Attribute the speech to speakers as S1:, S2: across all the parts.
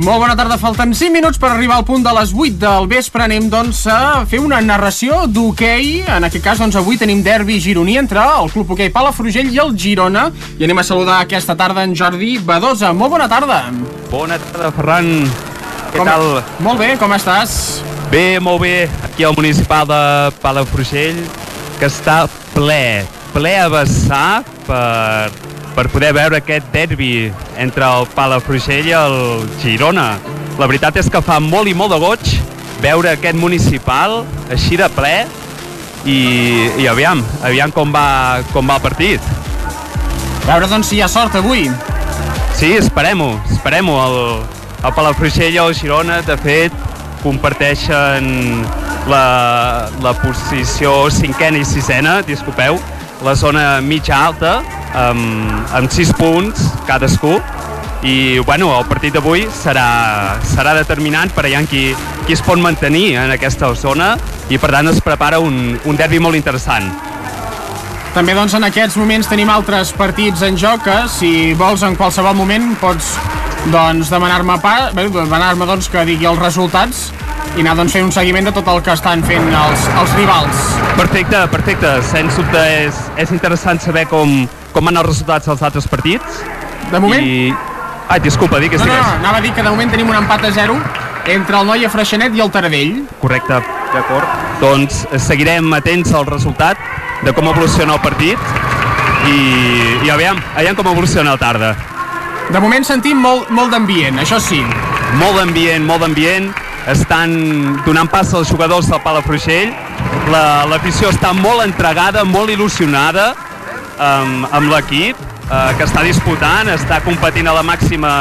S1: Molt bona tarda, falten 5 minuts per arribar al punt de les 8 del vespre. Anem, doncs, a fer una narració d'hoquei. En aquest cas, doncs, avui tenim derbi gironí entre el Club Hoquei Palafrugell i el Girona. I anem a saludar aquesta tarda en Jordi Badosa. Molt bona tarda.
S2: Bona tarda, Ferran. Què
S1: com...
S2: tal?
S1: Molt bé, com estàs?
S2: Bé, molt bé. Aquí al municipal de Palafrugell, que està ple, ple a vessar per, per poder veure aquest derbi entre el Palafrugell i el Girona. La veritat és que fa molt i molt de goig veure aquest municipal així de ple i, i aviam, aviam com va, com va el partit.
S1: A veure, doncs, si hi ha sort avui.
S2: Sí, esperem-ho, esperem-ho. El, el Palafrugell i el Girona, de fet, comparteixen la, la posició cinquena i sisena, disculpeu, la zona mitja alta, amb, amb 6 punts cadascú, i bueno, el partit d'avui serà, serà determinant per allà qui, qui es pot mantenir en aquesta zona i per tant es prepara un, un derbi molt interessant.
S1: També doncs en aquests moments tenim altres partits en joc que si vols en qualsevol moment pots doncs demanar-me demanar doncs que digui els resultats i anar doncs fent un seguiment de tot el que estan fent els, els rivals.
S2: Perfecte, perfecte. Sens dubte és, és interessant saber com, com van els resultats dels altres partits.
S1: De moment... I...
S2: Ai, disculpa, digues,
S1: no,
S2: digues.
S1: No, no, anava a dir que de moment tenim un empat a 0 entre el Noia Freixenet i el Taradell.
S2: Correcte, d'acord. Doncs seguirem atents al resultat de com evoluciona el partit i, i aviam, aviam com evoluciona el tarda.
S1: De moment sentim molt, molt d'ambient, això sí.
S2: Molt d'ambient, molt d'ambient. Estan donant pas als jugadors del Palafrugell. L'afició la, està molt entregada, molt il·lusionada amb, amb l'equip eh, que està disputant, està competint a la màxima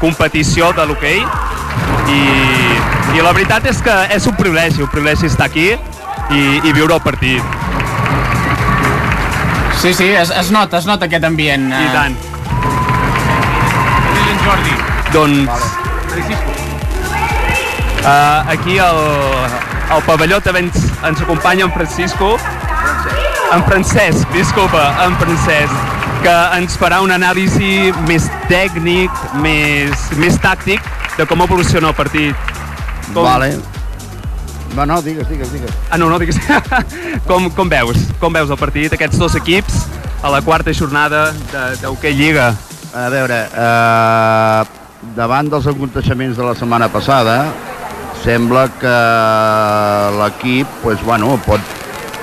S2: competició de l'hoquei i, i la veritat és que és un privilegi, un privilegi estar aquí i, i viure el partit.
S1: Sí, sí, es, es nota, es nota aquest ambient.
S2: I tant.
S1: Jordi.
S2: Doncs...
S1: Vale.
S2: Uh, aquí al, al pavelló també ens, ens acompanya en Francisco, en Francesc, disculpa, en Francesc, que ens farà un anàlisi més tècnic, més, més tàctic de com evoluciona el partit.
S3: Com... Vale. Va, no, digues, digues, digues.
S2: Ah, no, no, digues. com, com veus? Com veus el partit, aquests dos equips, a la quarta jornada d'Hockey Lliga?
S3: A veure, eh, davant dels aconteixements de la setmana passada, sembla que l'equip pues, bueno, pot,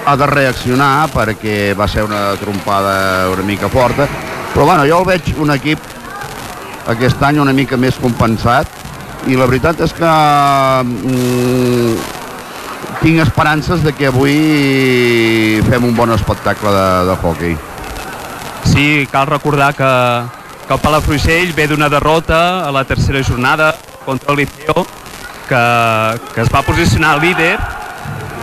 S3: ha de reaccionar perquè va ser una trompada una mica forta, però bueno, jo el veig un equip aquest any una mica més compensat i la veritat és que mm, tinc esperances de que avui fem un bon espectacle de, de hockey.
S2: Sí, cal recordar que, que el Palafrugell ve d'una derrota a la tercera jornada contra el Liceo que, que es va posicionar líder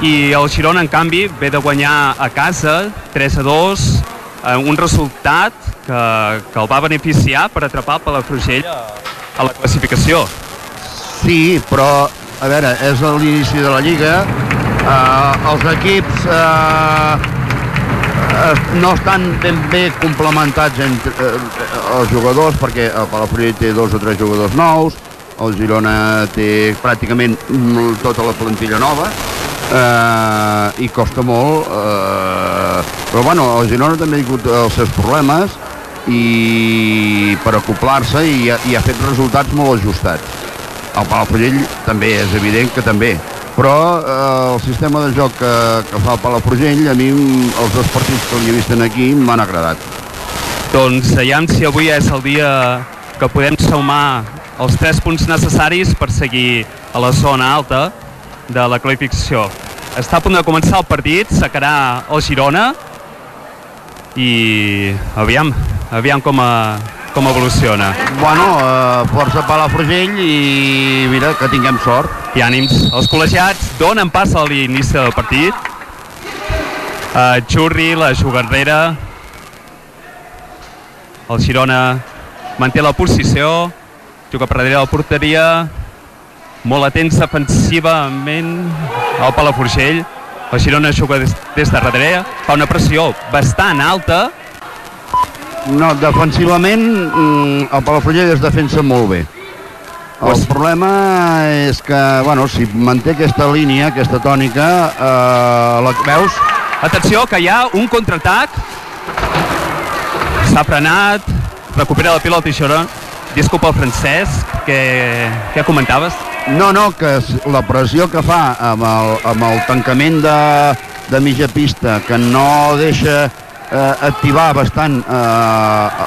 S2: i el Girona, en canvi, ve de guanyar a casa 3 a 2, eh, un resultat que, que el va beneficiar per atrapar el Palafrugell a, la classificació.
S3: Sí, però, a veure, és l'inici de la Lliga, eh, els equips eh, no estan ben bé complementats entre eh, els jugadors, perquè el Palafrugell té dos o tres jugadors nous, el Girona té pràcticament tota la plantilla nova eh, i costa molt eh, però bueno, el Girona també ha tingut els seus problemes i per acoplar-se i, i ha fet resultats molt ajustats. El Palafrugell també és evident que també però eh, el sistema de joc que, que fa el Palafrugell a mi els dos partits que li he vist aquí m'han agradat
S2: doncs aviam si avui és el dia que podem sumar els tres punts necessaris per seguir a la zona alta de la qualificació. Està a punt de començar el partit, sacarà el Girona i aviam, aviam com, a, com evoluciona.
S3: Bueno, eh, força Palafrugell i mira, que tinguem sort.
S2: I ànims. Els col·legiats donen pas a l'inici del partit. Uh, Xurri, la jugadrera. El Girona manté la posició juga per darrere de la porteria, molt atents defensivament el Palafrugell, el Girona juga des, des de darrere, fa una pressió bastant alta.
S3: No, defensivament mm, el Palafrugell es defensa molt bé. El problema és que, bueno, si manté aquesta línia, aquesta tònica, eh, la, veus?
S2: Atenció, que hi ha un contraatac. S'ha frenat, recupera la pilota i xora. Disculpa el Francesc, què, què comentaves?
S3: No, no, que la pressió que fa amb el, amb el tancament de, de mitja pista, que no deixa eh, activar bastant eh,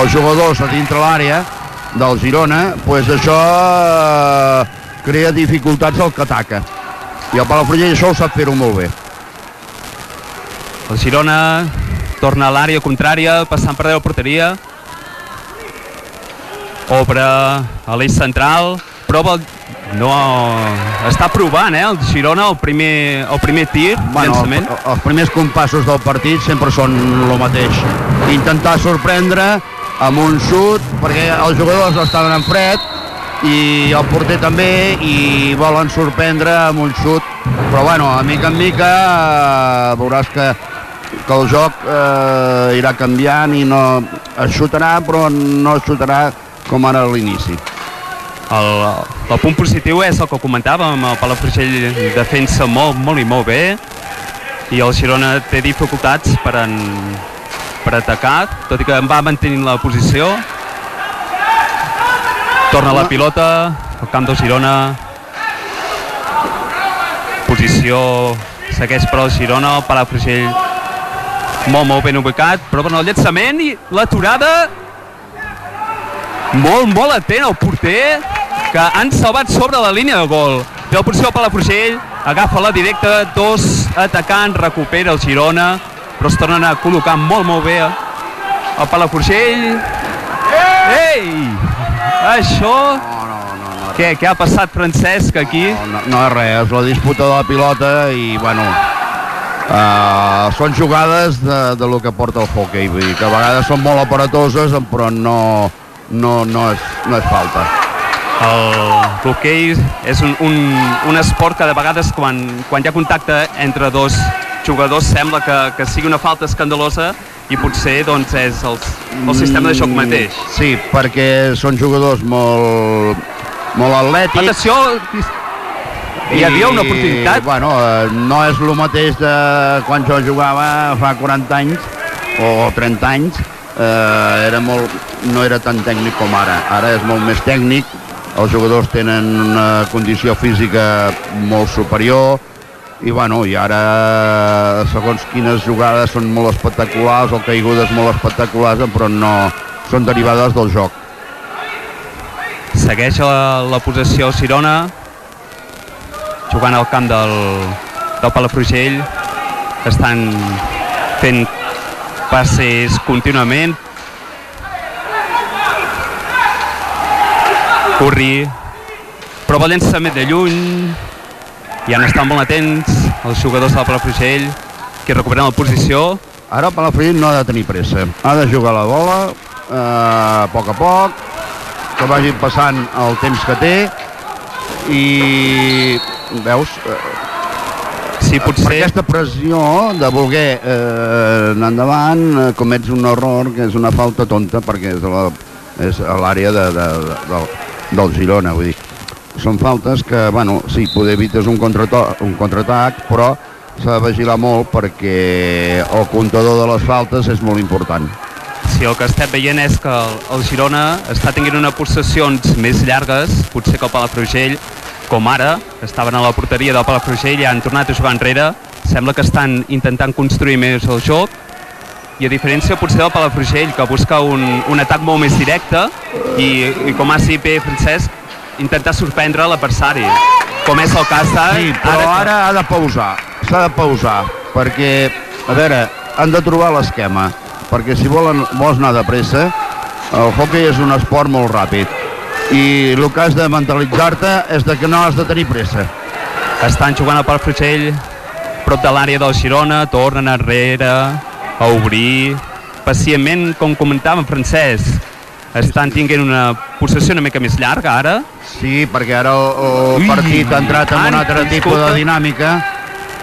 S3: els jugadors a dintre l'àrea del Girona, pues això eh, crea dificultats al que ataca. I el Palafrugell això ho sap fer-ho molt bé.
S2: El Girona torna a l'àrea contrària, passant per la porteria. Obre a l'eix central, prova... No, està provant, eh, el Girona, el primer, el primer tir,
S3: Bueno,
S2: llançament.
S3: el, els primers compassos del partit sempre són el mateix. Intentar sorprendre amb un xut, perquè els jugadors estaven en fred, i el porter també, i volen sorprendre amb un xut. Però bueno, a mica en mica eh, veuràs que, que el joc eh, irà canviant i no es xutarà, però no es xutarà com ara a l'inici.
S2: El, el punt positiu és el que comentàvem, el Palafrugell defensa molt, molt i molt bé i el Girona té dificultats per, en, per atacar, tot i que en va mantenint la posició. Torna la pilota, al camp del Girona. Posició segueix per al Girona, el Palafrugell molt, molt ben ubicat, bueno, el llançament i l'aturada molt, molt atent el porter, que han salvat sobre la línia de gol. Té la posició Palafrugell, agafa la directa, dos atacants, recupera el Girona, però es tornen a col·locar molt, molt bé el Palafrugell. Ei! Això...
S3: No, no, no.
S2: Què, què ha passat, Francesc, aquí?
S3: No, no, no és res, és la disputa de la pilota i, bueno, uh, són jugades de, de lo que porta el hockey, vull dir que a vegades són molt aparatoses, però no, no, no, és, no és falta.
S2: El hoquei és un, un, un esport que de vegades quan, quan hi ha contacte entre dos jugadors sembla que, que sigui una falta escandalosa i potser doncs, és el, el sistema de joc mateix.
S3: Sí, perquè són jugadors molt, molt atlètics.
S2: Atenció, hi havia una oportunitat.
S3: Bueno, eh, no és el mateix de quan jo jugava fa 40 anys o 30 anys, eh, era molt, no era tan tècnic com ara. Ara és molt més tècnic, els jugadors tenen una condició física molt superior, i bueno, i ara segons quines jugades són molt espectaculars o caigudes molt espectaculars però no són derivades del joc
S2: Segueix la, la possessió Girona, jugant al camp del, del Palafrugell. Estan fent passes contínuament. Curri, prova el llançament de lluny, i han estat molt atents els jugadors del Palafrugell, que recuperen la posició.
S3: Ara el Palafrugell no ha de tenir pressa. Ha de jugar la bola eh, a poc a poc, que vagi passant el temps que té i veus, eh,
S2: Sí,
S3: per
S2: potser...
S3: aquesta pressió de voler eh, anar endavant eh, comets un error que és una falta tonta perquè és l'àrea de, de, de, del, del Girona, vull dir. Són faltes que, bueno, sí, poder evites un, un contraatac, però s'ha de vigilar molt perquè el comptador de les faltes és molt important.
S2: Sí, el que estem veient és que el, Girona està tenint unes possessions més llargues, potser que el Palafrugell, com ara, estaven a la porteria del Palafrugell i han tornat a jugar enrere. Sembla que estan intentant construir més el joc i a diferència potser del Palafrugell, que busca un, un atac molt més directe i, i com ha dit bé Francesc, intentar sorprendre l'adversari, com és el cas d'ara.
S3: Sí, però ara ha de pausar, s'ha de pausar, perquè, a veure, han de trobar l'esquema, perquè si volen, vols anar de pressa, el hockey és un esport molt ràpid, i el que has de mentalitzar-te és de que no has de tenir pressa.
S2: Estan jugant al Palafrugell, prop de l'àrea del Girona, tornen enrere, a obrir, pacientment, com comentava en Francesc, estan tinguent una possessió una mica més llarga ara,
S3: Sí, perquè ara el, el
S2: Ui,
S3: partit ha entrat en un altre tipus de dinàmica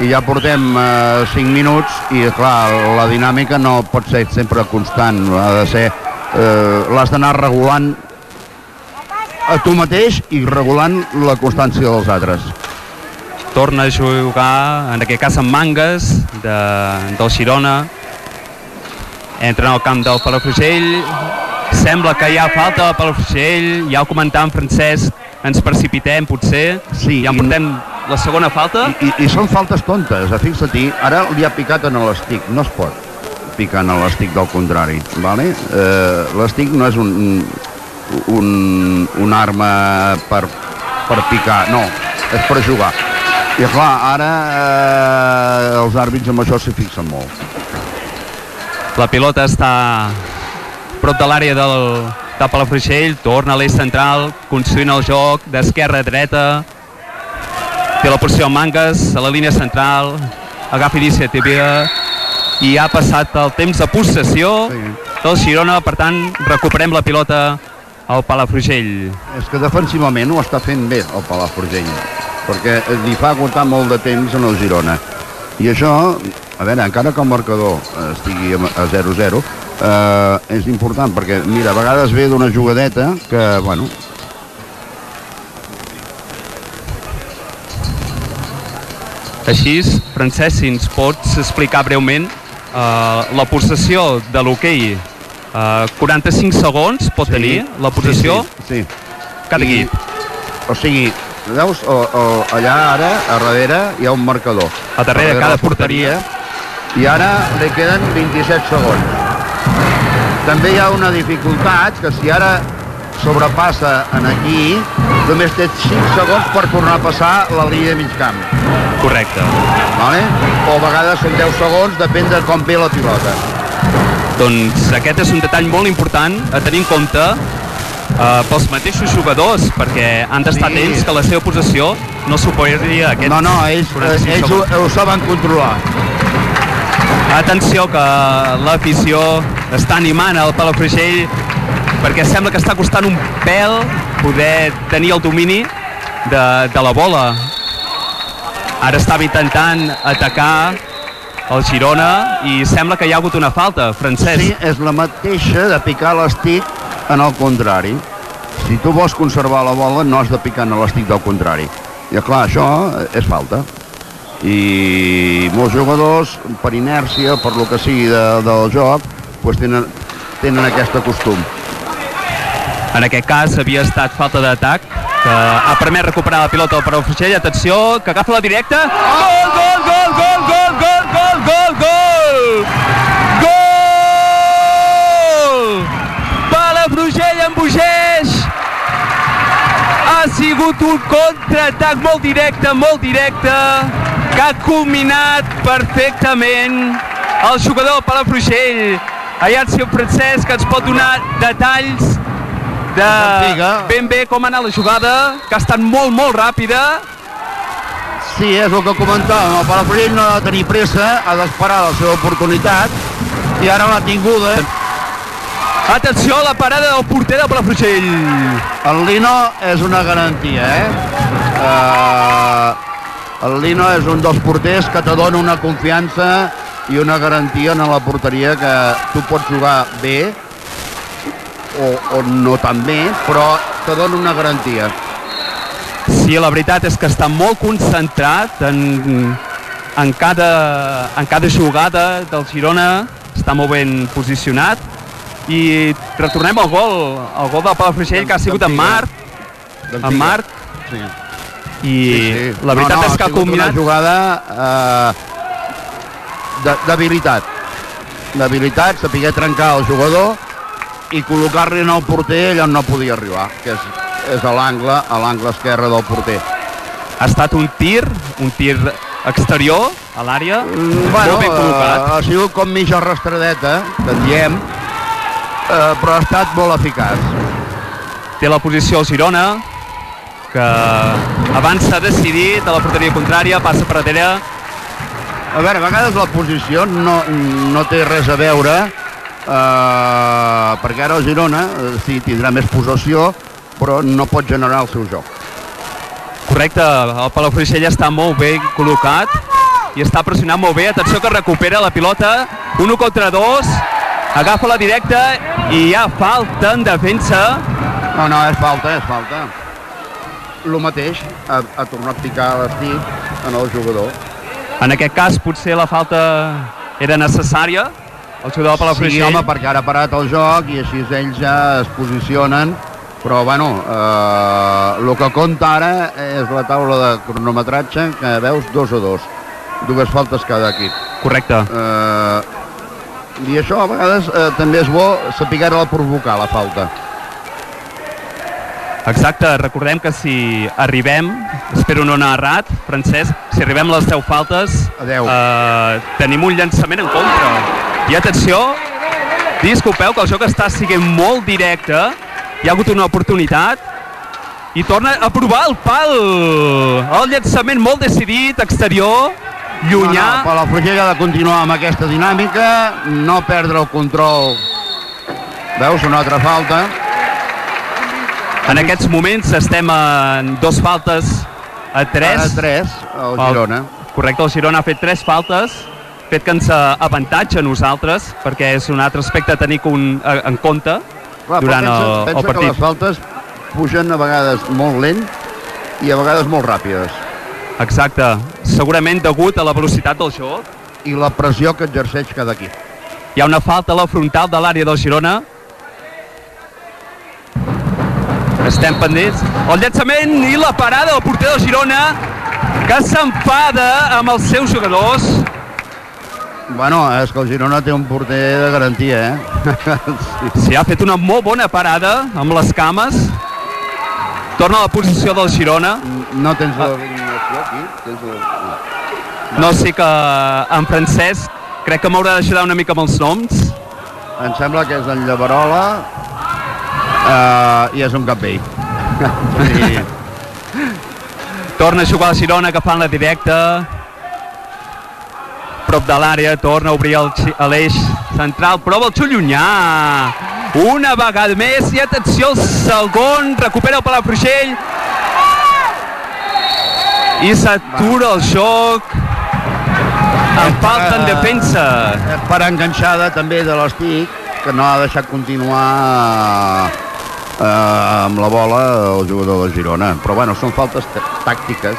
S3: i ja portem eh, 5 minuts i, clar, la dinàmica no pot ser sempre constant, ha de ser... Eh, L'has d'anar regulant a tu mateix i regulant la constància dels altres.
S2: Torna a jugar, en aquest cas amb Mangas, de, del Girona. Entra en el camp del Palafrugell. Sembla que hi ha falta del Palafrugell. Ja ho comentàvem, Francesc, ens precipitem, potser.
S3: Sí,
S2: ja
S3: i-
S2: portem la segona falta.
S3: I, i, I són faltes tontes, eh? fixa-t'hi, ara li ha picat en l'estic, no es pot picar en l'estic del contrari, vale? Eh, l'estic no és un, un, un arma per, per picar, no, és per jugar. I clar, ara eh, els àrbits amb això s'hi fixen molt.
S2: La pilota està prop de l'àrea del, de Palafrugell, torna a l'eix central, construint el joc d'esquerra a dreta, té la posició Mangas a la línia central, agafa iniciativa i ha passat el temps de possessió
S3: Sí.
S2: del Girona, per tant recuperem la pilota al Palafrugell.
S3: És que defensivament ho està fent bé el Palafrugell, perquè li fa aguantar molt de temps en el Girona. I això, a veure, encara que el marcador eh, estigui a a 0-0, eh, és important, perquè, mira, a vegades ve d'una jugadeta que, bueno,
S2: Així, Francesc, si ens pots explicar breument eh, la possessió de l'hoquei eh, 45 segons pot tenir la possessió
S3: Sí, sí.
S2: cada
S3: I-
S2: equip.
S3: O sigui, veus, o, o, allà ara, a darrere, hi ha un marcador.
S2: A darrere de cada
S3: la
S2: porteria.
S3: I ara li queden 27 segons. També hi ha una dificultat que si ara sobrepassa en aquí, només té 5 segons per tornar a passar la línia de mig camp.
S2: Correcte.
S3: Vale? O a vegades són 10 segons, depèn de com ve la pilota.
S2: Doncs aquest és un detall molt important a tenir en compte eh, pels mateixos jugadors, perquè han d'estar
S3: Sí.
S2: atents que la seva possessió no superi aquest
S3: No, no, ells,
S2: 45
S3: ells ho, ho saben controlar.
S2: Atenció que l'afició està animant el Palafrugell perquè sembla que està costant un pèl poder tenir el domini de, de la bola. Ara estava intentant atacar el Girona i sembla que hi ha hagut una falta, Francesc.
S3: Sí, és la mateixa de picar l'estic en el contrari. Si tu vols conservar la bola, no has de picar en l'estic del contrari. I clar, això és falta. I molts jugadors, per inèrcia, per lo que sigui de, del joc, doncs tenen, tenen aquest costum.
S2: En aquest cas havia estat falta d'atac que ha permès recuperar la pilota al Palafrugell. Atenció, que agafa la directa. Gol, gol, gol, gol, gol, gol, gol, gol, gol! Gol! Palafrugell embogeix! Ha sigut un contraatac molt directe, molt directe, que ha culminat perfectament el jugador Palafrugell. Allà el senyor Francesc que ens pot donar detalls de ben bé com ha anat la jugada, que ha estat molt, molt ràpida.
S3: Sí, és el que comentàvem. El Palafrugell no ha de tenir pressa, ha d'esperar la seva oportunitat i ara l'ha tinguda.
S2: Atenció a la parada del porter del Palafrugell.
S3: El Lino és una garantia, eh? Uh, el Lino és un dels porters que te dona una confiança i una garantia en la porteria que tu pots jugar bé o, o no tan bé, però te dona una garantia.
S2: Sí, la veritat és que està molt concentrat en, en, cada, en cada jugada del Girona, està molt ben posicionat i retornem al gol, el gol del Palafrugell que ha sigut en Marc, en Marc
S3: Sí.
S2: I la veritat
S3: no, no,
S2: és que ha combinat
S3: una jugada eh, d'habilitat. D'habilitat, saber trencar el jugador i col·locar-li en el porter allà on no podia arribar, que és, és a l'angle, a l'angle esquerre del porter.
S2: ha estat un tir, un tir exterior a l'àrea,
S3: Mm,
S2: molt ben col·locat.
S3: eh, ha sigut com mitja rastradeta, que en diem, eh, però ha estat molt eficaç.
S2: Té la posició el Girona, que avança decidit a la porteria contrària, passa per darrere,
S3: A veure, a vegades la posició no, no té res a veure, eh, perquè ara el Girona eh, sí, tindrà més possessió, però no pot generar el seu joc.
S2: Correcte, el Palafrugell està molt bé col·locat i està pressionant molt bé. Atenció que recupera la pilota, 1 contra 2, agafa la directa i hi ha falta en defensa
S3: No, no, és falta, és falta. El mateix, ha, ha tornat a picar l'estic en el jugador.
S2: En aquest cas, potser la falta era necessària, el jugador de
S3: Sí,
S2: Palafrugell.
S3: home, perquè ara ha parat el joc i així ells ja es posicionen però bueno, eh, el que compta ara és la taula de cronometratge que veus dos a dos dues faltes cada equip
S2: Correcte.
S3: eh, i això a vegades eh, també és bo saber la provocar la falta
S2: Exacte, recordem que si arribem, espero no anar errat, Francesc, si arribem a les 10 faltes,
S3: A 10.
S2: eh, tenim un llançament en contra. I atenció, disculpeu que el joc està siguent molt directe, hi ha hagut una oportunitat, i torna a provar el pal. El llançament molt decidit, exterior, llunyà.
S3: no, no, Palafrugell ha de continuar amb aquesta dinàmica no perdre el control veus, una altra falta
S2: En aquests moments estem en dos faltes a tres.
S3: Ara 3, el
S2: El-
S3: Girona.
S2: Correcte, el Girona ha fet tres faltes, fet que ens avantatja a nosaltres, perquè és un altre aspecte a tenir un, a, en compte
S3: Clar,
S2: durant
S3: pensa,
S2: el,
S3: pensa
S2: el
S3: que
S2: partit.
S3: les faltes pugen a vegades molt lent i a vegades molt ràpides.
S2: Exacte, segurament degut a la velocitat del joc.
S3: I la pressió que exerceix cada equip.
S2: Hi ha una falta a la frontal de l'àrea del Girona. Estem pendents. El llançament i la parada del porter del Girona que s'enfada amb els seus jugadors.
S3: Bueno, és que el Girona té un porter de garantia, eh? sí.
S2: Sí, ha fet una molt bona parada amb les cames. Torna a la posició del Girona.
S3: No tens l'alineació aquí? Tens la...
S2: No sé que en Francesc crec que m'haurà d'ajudar una mica amb els noms.
S3: Em sembla que és en Llaverola uh, i és un capell. sí.
S2: Torna a jugar el Girona agafant la directa. Prop de l'àrea, torna a obrir l'eix central, prova el xut llunyà. Una vegada més i atenció al segon, recupera el Palafrugell. I s'atura el joc. En falta en defensa.
S3: És per enganxada també de l'estic, que no ha deixat continuar eh, amb la bola el jugador de Girona. Però bueno, són faltes tàctiques,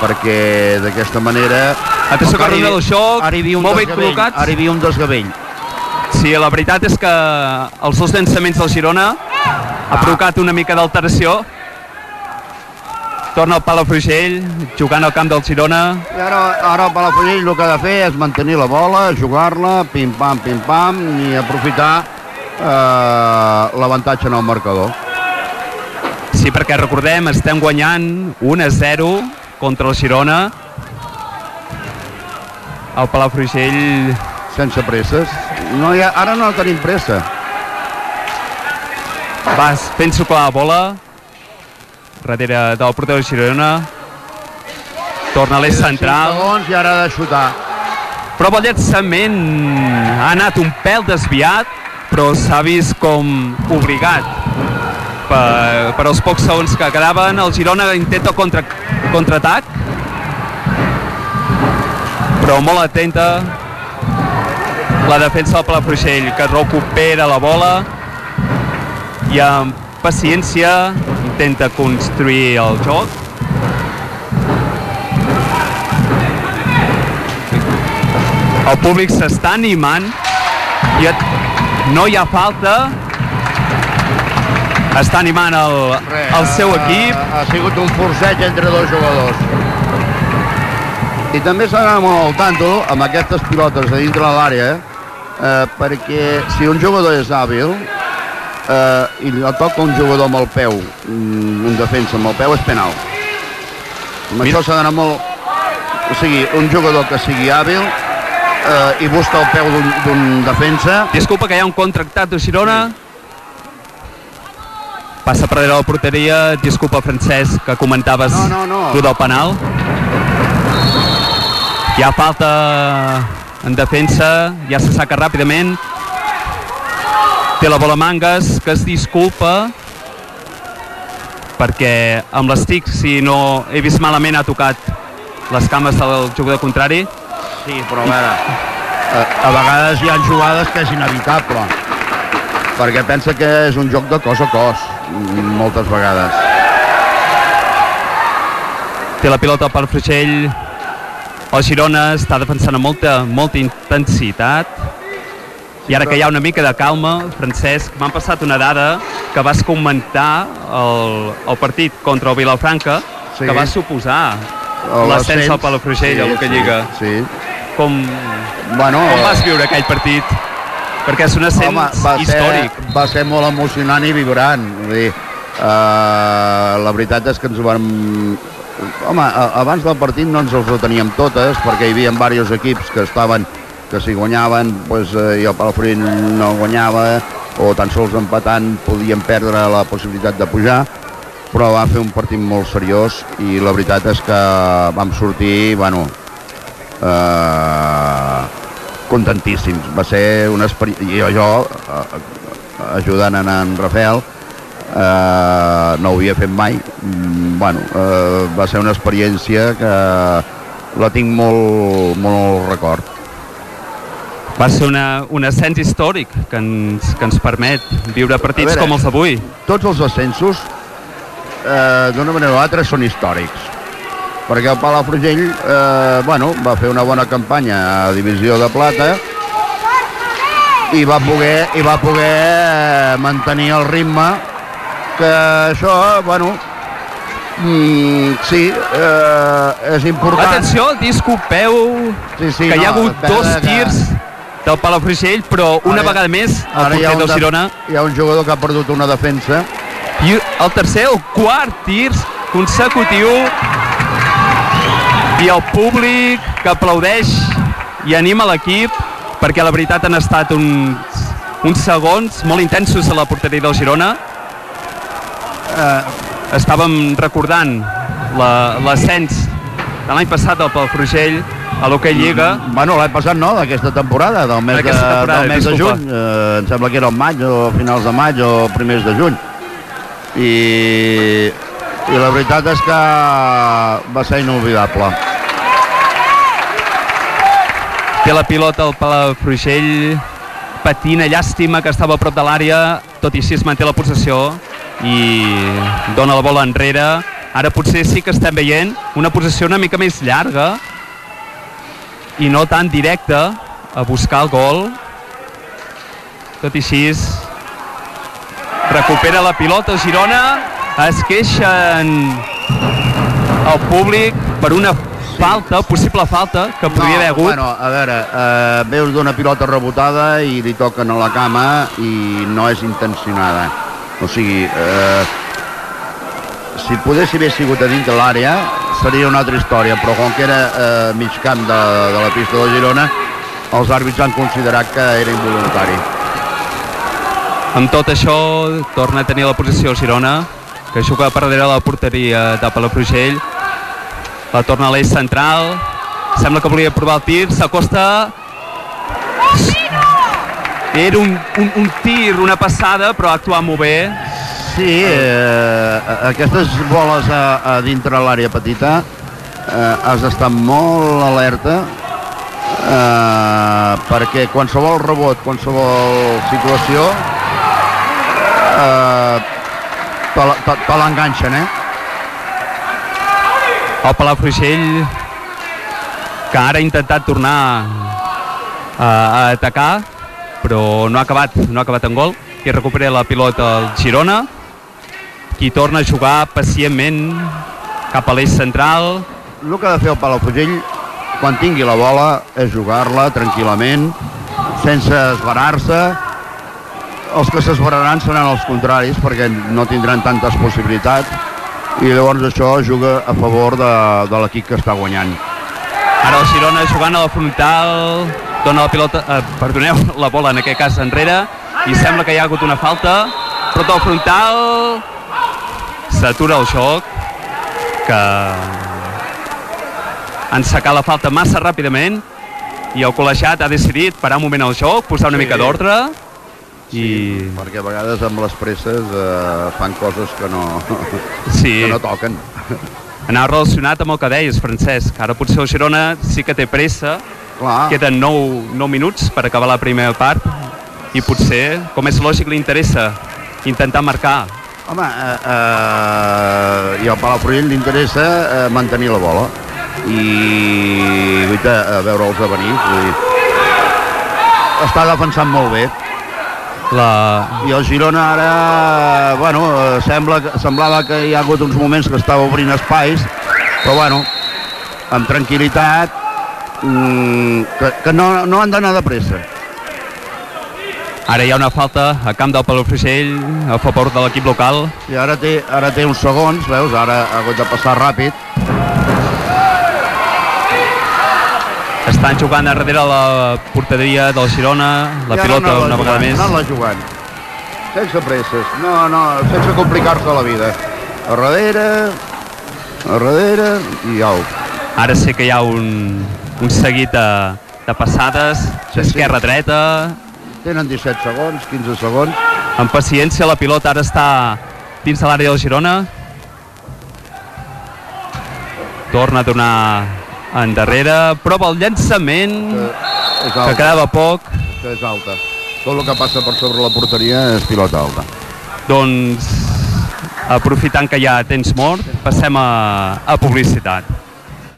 S3: perquè d'aquesta manera...
S2: Atenció que arriba el
S3: hi havia un
S2: molt ben col·locat.
S3: Havia un desgavell.
S2: Sí, la veritat és que els dos llançaments del Girona ha provocat una mica d'alteració. Torna el Palafrugell, jugant al camp del Girona.
S3: I ara, ara el Palafrugell el que ha de fer és mantenir la bola, jugar-la, pim-pam, pim-pam, i aprofitar eh, l'avantatge en el marcador.
S2: Sí, perquè recordem, estem guanyant 1 a 0 contra el Girona. El Palafrugell
S3: Sense presses. No hi ha, ara no tenim pressa.
S2: va fent suclar la bola darrere del porter del Girona. Torna a
S3: Cinc
S2: central.
S3: segons i ara ha de xutar.
S2: Prova el llançament, ha anat un pèl desviat, però s'ha vist com obligat per, per els pocs segons que quedaven. El Girona intenta contra, contraatac, però molt atenta la defensa del Palafrugell, que recupera la bola i amb paciència intenta construir el joc. El públic s'està animant i et... no hi ha falta. Està animant el, el seu equip.
S3: Ha, ha sigut un forceig entre dos jugadors. I també s'ha d'anar molt al tanto amb aquestes pilotes a dintre de l'àrea, eh, perquè si un jugador és hàbil eh, i li toca un jugador amb el peu, mm, un defensa amb el peu, és penal. Amb
S2: Mira.
S3: això s'ha d'anar molt... O sigui, un jugador que sigui hàbil eh, i busca el peu d'un- defensa,
S2: Disculpa que hi ha un contractat de Girona. Passa per darrere la porteria. Disculpa, Francesc, que comentaves
S3: No, no, no.
S2: tu del penal. Hi ha falta en defensa, ja se saca ràpidament. Té la bola Mangas, que es disculpa perquè amb l'estic, si no he vist malament, ha tocat les cames del jugador contrari.
S3: Sí, però a veure, a, a vegades hi ha jugades que és inevitable, perquè pensa que és un joc de cos a cos. moltes vegades.
S2: Té la pilota pel Frugell. El Girona està defensant amb molta, molta intensitat. I ara que hi ha una mica de calma, Francesc, m'han passat una dada que vas comentar el, el partit contra el Vilafranca,
S3: Sí.
S2: que va suposar l'ascens
S3: ascens,
S2: al Palafrugell, a
S3: sí,
S2: l'Hockey
S3: sí,
S2: Lliga.
S3: Sí.
S2: Com,
S3: Bueno,
S2: com vas viure aquell partit? Perquè és un ascens
S3: Home, va
S2: històric.
S3: Ser, va ser molt emocionant i vibrant. Vull dir, uh, la veritat és que ens ho vam... Home, abans del partit no ens els ho teníem totes, perquè hi havia diversos equips que estaven que si guanyaven, doncs, eh, i el Palafrugell no guanyava, o tan sols empatant podien perdre la possibilitat de pujar, però va fer un partit molt seriós i la veritat és que vam sortir, bueno, eh, contentíssims. Va ser una experiència... Jo, jo eh, ajudant en, en Rafael, eh, no ho havia fet mai. Mm, bueno, eh, va ser una experiència que la tinc molt, molt record.
S2: Va ser una, un ascens històric que ens, que ens permet viure partits
S3: veure,
S2: com els d'avui.
S3: Tots els ascensos, eh, d'una manera o altra, són històrics. Perquè el Palafrugell eh, bueno, va fer una bona campanya a Divisió de Plata i va poder, i va poder eh, mantenir el ritme que això, bueno, mm, sí, eh, és important.
S2: Atenció, disculpeu
S3: sí, sí,
S2: que hi ha hagut dos
S3: que-
S2: tirs del Palafrugell, però una
S3: Ara-
S2: vegada més el porter del
S3: de-
S2: Girona
S3: hi ha un jugador que ha perdut una defensa.
S2: i el tercer, el quart tir consecutiu i el públic que aplaudeix i anima l'equip perquè la veritat han estat uns, uns segons molt intensos a la porteria del Girona eh, estàvem recordant la- l'ascens de l'any passat del Palafrugell a l'Hockey Lliga
S3: Bueno, l'any passat no, d'aquesta temporada, del mes, de, del mes de juny. Eh, em sembla que era el maig o finals de maig o primers de juny. I, i la veritat és que va ser inolvidable.
S2: té la pilota al Palafrugell patina, llàstima que estava a prop de l'àrea. Tot i així es manté la possessió i dona la bola enrere. Ara potser sí que estem veient una possessió una mica més llarga i no tan directa a buscar el gol. Tot i així recupera la pilota el Girona es queixen el públic per una falta, possible falta que podria haver hagut
S3: Bueno, a veure, eh, veus d'una pilota rebotada i li toquen a la cama i no és intencionada. O sigui, eh, si pogués haver sigut a dintre l'àrea seria una altra història, però com que era eh, mig camp de, de la pista de Girona, els àrbits han considerat que era involuntari.
S2: Amb tot això, torna a tenir la posició el Girona, que juga per darrere la porteria de Palafrugell. La torna a l'eix central. Sembla que volia provar el tir. S'acosta... Era un, un, un tir, una passada, però ha actuat molt bé.
S3: Sí, eh, aquestes boles a, a dintre l'àrea petita eh, has d'estar molt alerta eh, perquè qualsevol rebot, qualsevol situació eh, te l'enganxen, eh?
S2: El Palafrugell, que ara ha intentat tornar a, a atacar, però no ha acabat, no ha acabat en gol, i recupera la pilota el Girona, qui torna a jugar pacientment cap a l'eix central,
S3: El que ha de fer el Palafrugell quan tingui la bola és jugar-la tranquil·lament, sense esbarar-se. Els que s'esbararan seran els contraris perquè no tindran tantes possibilitats i llavors això juga a favor de, de l'equip que està guanyant.
S2: Ara el Girona jugant a la frontal, dona la pilota, eh, perdoneu, la bola en aquest cas enrere, i sembla que hi ha hagut una falta, però del frontal s'atura el joc, que han sacat la falta massa ràpidament, i el col·legiat ha decidit parar un moment el joc, posar una
S3: Sí.
S2: mica d'ordre, i
S3: Perquè a vegades amb les presses eh, fan coses que no,
S2: sí,
S3: que no toquen.
S2: anava relacionat amb el que deies, Francesc. Ara potser el Girona sí que té pressa,
S3: Clar,
S2: Queden 9, 9 minuts per acabar la primera part. I potser, com és lògic, li interessa intentar marcar.
S3: Home, eh, eh, i al Palafrugell li interessa eh, mantenir la bola. I guaita, a veure'ls a venir vull dir, està defensant molt bé
S2: La...
S3: i el Girona ara bueno, sembla, semblava que hi ha hagut uns moments que estava obrint espais però bueno amb tranquil·litat mm, que, que no, no han d'anar de pressa.
S2: Ara hi ha una falta a camp del Palafrugell a favor de l'equip local.
S3: i ara té, ara té uns segons veus, ara ha hagut de passar ràpid
S2: Estan jugant a darrere la porteria del Girona, la
S3: ara
S2: pilota
S3: anant-la
S2: una vegada
S3: jugant,
S2: més.
S3: anant-la jugant sense presses. No, no, sense complicar-se la vida. A darrere a darrere i au.
S2: Ara sí que hi ha un, un seguit de, de passades,
S3: Sí,
S2: esquerra-dreta,
S3: tenen 17 segons, 15 segons.
S2: Amb paciència la pilota ara està dins de l'àrea del Girona. Torna a donar endarrere, prova el llançament,
S3: que
S2: que quedava poc.
S3: que és alta tot el que passa per sobre la porteria és pilota alta
S2: Doncs, aprofitant que ha temps mort, passem a, a publicitat.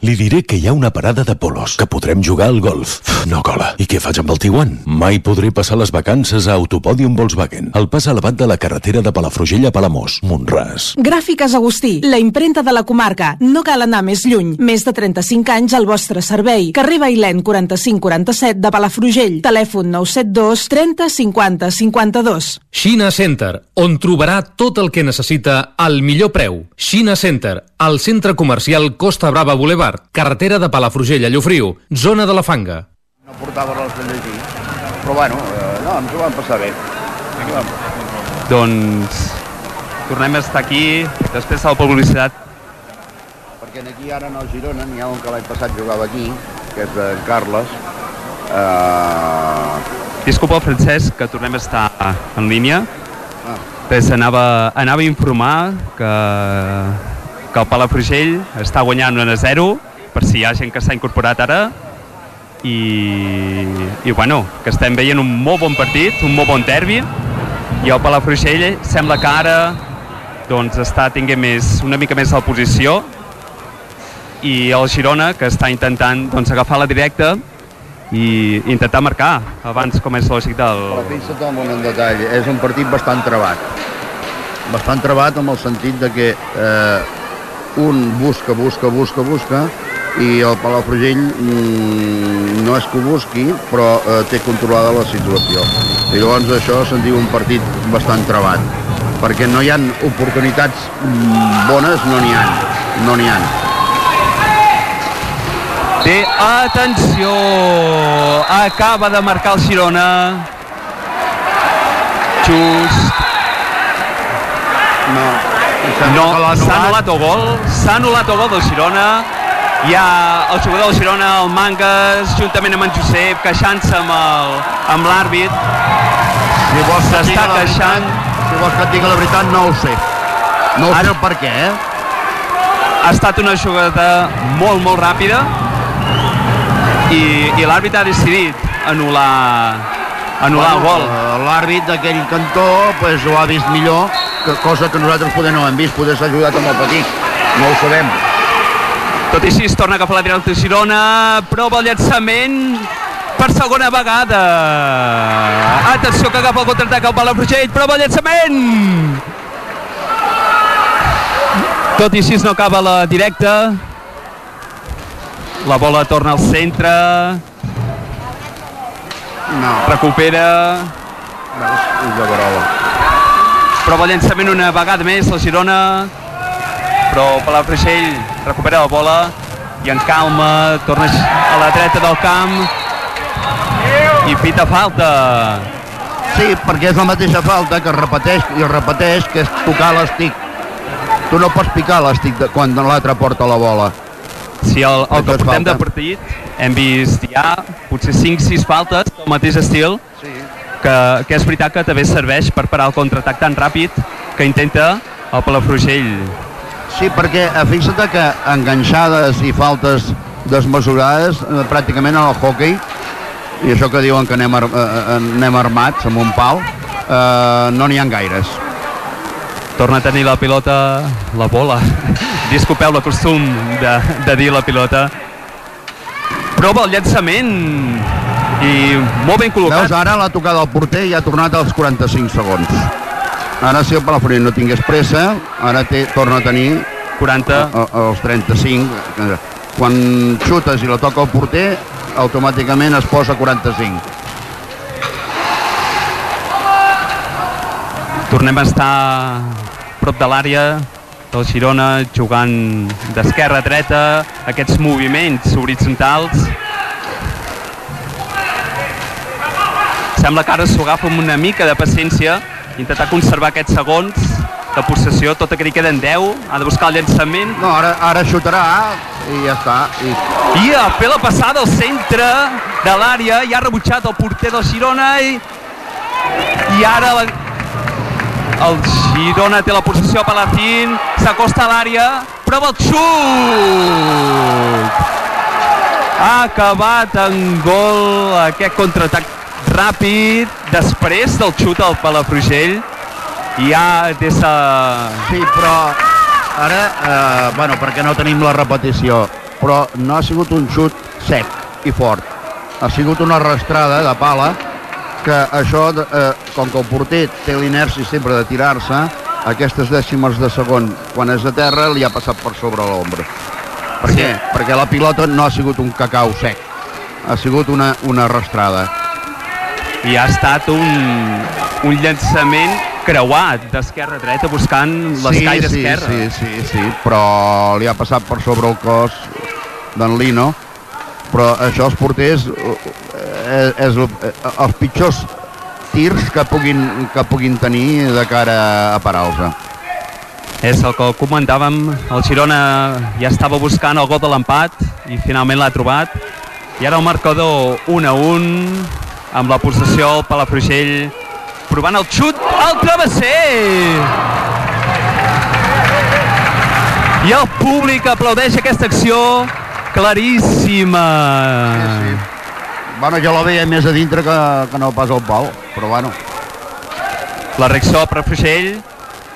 S4: Li diré que hi ha una parada de polos, que podrem jugar al golf. No cola. I què faig amb el Tiguan? Mai podré passar les vacances a Autopòdium Volkswagen, el pas elevat de la carretera de Palafrugell a Palamós, Montràs.
S5: Gràfiques Agustí, la imprenta de la comarca. No cal anar més lluny. Més de 35 anys al vostre servei. Carrer Bailèn 4547 de Palafrugell. Telèfon 972 30 50 52.
S6: Xina Center, on trobarà tot el que necessita al millor preu. Xina Center, al centre comercial Costa Brava Boulevard, carretera de Palafrugell a Llofriu, zona de la Fanga.
S3: no portava res de llegir però bueno, eh, no, ens ho vam passar bé ho vam.
S2: Doncs tornem a estar aquí després de la publicitat.
S3: perquè aquí ara el Girona n'hi ha un que l'any passat jugava aquí que és en Carles eh,
S2: Disculpa, Francesc, que tornem a estar en línia.
S3: Ah.
S2: Res, anava, anava a informar que, que el Palafrugell està guanyant 1 a 0, per si hi ha gent que s'ha incorporat ara, i, i bueno, que estem veient un molt bon partit, un molt bon derbi, i el Palafrugell sembla que ara doncs, està tinguent més, una mica més la posició, i el Girona, que està intentant doncs, agafar la directa i intentar marcar abans com és lògic del...
S3: però fixa't en un detall és un partit bastant trebat. Bastant trebat en el sentit de que eh, un busca, busca, busca, busca i el Palafrugell mm, no és que ho busqui però eh, té controlada la situació i llavors això se'n diu un partit bastant trebat perquè no hi han oportunitats mm, bones, no n'hi han no n'hi han
S2: Té, atenció! Acaba de marcar el Girona. Just.
S3: no,
S2: No, s'ha anul·lat el gol. S'ha anul·lat el gol del Girona. Hi ha el jugador del Girona, el Mangas, juntament amb en Josep, queixant-se amb l'àrbit.
S3: Si vols que et
S2: queixant.
S3: Si vols que et digui la veritat, no ho sé. No ho sé el per què, eh?
S2: Ha estat una jugada molt, molt ràpida i, i l'àrbit ha decidit anul·lar, anul·lar el gol.
S3: L'àrbit d'aquell cantó pues, ho ha vist millor, que, cosa que nosaltres poder no hem vist, poder s'ha ajudat amb el petit. No ho sabem.
S2: Tot i així es torna cap a la directa Girona, prova el llançament per segona vegada. Atenció que agafa el contraatac al Palafrugell, prova el llançament! Tot i així no acaba la directa. La bola torna al centre,
S3: No,
S2: recupera,
S3: veus? De verola.
S2: prova llançament una vegada més la Girona, però el Palafrugell recupera la bola i en calma, torna a la dreta del camp i pita falta.
S3: Sí, perquè és la mateixa falta que es repeteix i es repeteix, que és tocar l'estic. Tu no pots picar l'estic de- quan l'altre porta la bola.
S2: Si el, el que portem de
S3: falta.
S2: partit hem vist ja potser 5-6 faltes del mateix estil
S3: Sí.
S2: que, que és veritat que també serveix per parar el contraatac tan ràpid que intenta el Palafrugell.
S3: Sí, perquè eh, fixa't que enganxades i faltes desmesurades eh, pràcticament en el hockey i això que diuen que anem, ar eh, eh, anem armats amb un pal eh, no n'hi ha gaires
S2: torna a tenir la pilota, la bola. Disculpeu la costum de, de dir la pilota. Prova el llançament i molt ben col·locat.
S3: Veus, ara la tocada del porter i ha tornat als 45 segons. Ara si el Palafrugell no tingués pressa, ara té, torna a tenir
S2: 40.
S3: a- a- als 35. Quan xutes i la toca el porter, automàticament es posa 45.
S2: Tornem a estar prop de l'àrea del Girona jugant d'esquerra a dreta, aquests moviments horitzontals. Sembla que ara s'ho agafa amb una mica de paciència, intentar conservar aquests segons de possessió, tot que li queden 10, ha de buscar el llançament,
S3: No, ara, ara xutarà i ja està. I
S2: i a fer la passada al centre de l'àrea, i ha rebutjat el porter del Girona i, i ara la, el Girona té la possessió a Palacín, s'acosta a l'àrea, prova el xut! Ha acabat en gol aquest contraatac ràpid després del xut al Palafrugell i ja des de...
S3: Sí, però ara, eh, bueno, perquè no tenim la repetició, però no ha sigut un xut sec i fort. Ha sigut una arrastrada de pala que això, eh, com que el porter té l'inèrcia sempre de tirar-se, aquestes dècimes de segon, quan és a terra, li ha passat per sobre l'ombra. Per
S2: Sí.
S3: què? Perquè la pilota no ha sigut un cacau sec, ha sigut una, una arrastrada.
S2: i ha estat un, un llançament creuat d'esquerra a dreta buscant l'escai
S3: sí,
S2: d'esquerra.
S3: Sí, sí, sí, però li ha passat per sobre el cos d'en Lino. Però això els porters eh, és, el- eh, els pitjors tirs que puguin, que puguin tenir de cara a parar-los.
S2: És el que comentàvem, el Girona ja estava buscant el gol de l'empat i finalment l'ha trobat. I ara el marcador 1 a 1 amb la possessió el Palafrugell provant el xut al travesser. I el públic aplaudeix aquesta acció claríssima.
S3: Sí, Bueno, jo la veia més a dintre que, que no pas al pal, però bueno.
S2: La reacció del Palafrugell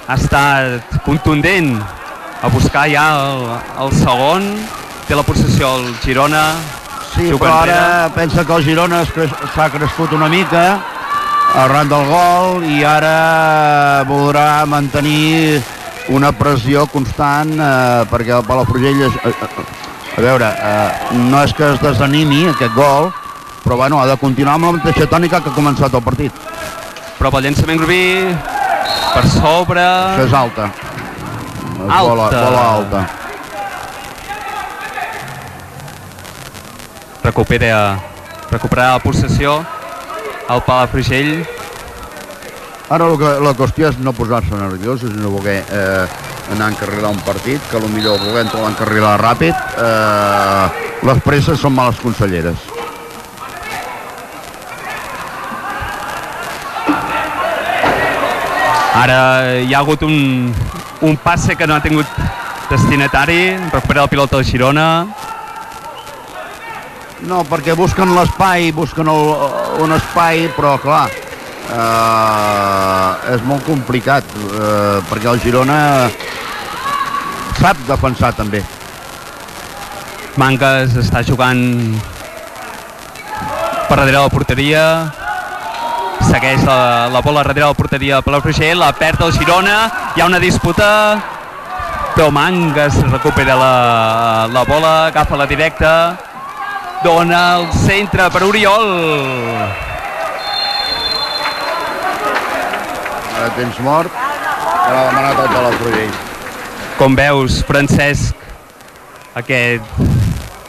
S2: ha estat contundent a buscar ja el, el segon. Té la possessió el Girona.
S3: Sí, però ara pensa que el Girona s'ha crescut una mica arran del gol i ara voldrà mantenir una pressió constant eh, perquè el Palafrugell és, eh, eh, a veure, eh, no és que es desanimi aquest gol però bueno, ha de continuar amb la mateixa tònica que ha començat el partit.
S2: Prova el llançament Rubí per sobre.
S3: Això és alta. És
S2: Alta.
S3: Bola, bola alta.
S2: Recupera, recupera la possessió el Palafrugell.
S3: Ara la qüestió és no posar-se nerviós, és no voler eh, anar a encarrilar un partit, que millor volent encarrilar ràpid, eh, les presses són males conselleres.
S2: Ara hi ha hagut un, un passe que no ha tingut destinatari. Recupera el pilot del Girona.
S3: No, perquè busquen l'espai, busquen el, un espai, però clar, eh, és molt complicat, eh, perquè el Girona sap defensar també.
S2: Mangas està jugant per darrere la porteria. Segueix la, la bola darrere la porteria per la Frugell, la perd el Girona, hi ha una disputa, però Mangas recupera la, la bola, agafa la directa, dona el centre per Oriol.
S3: Ara tens mort, l'ha demanat el Palafrugell.
S2: Com veus, Francesc, aquest...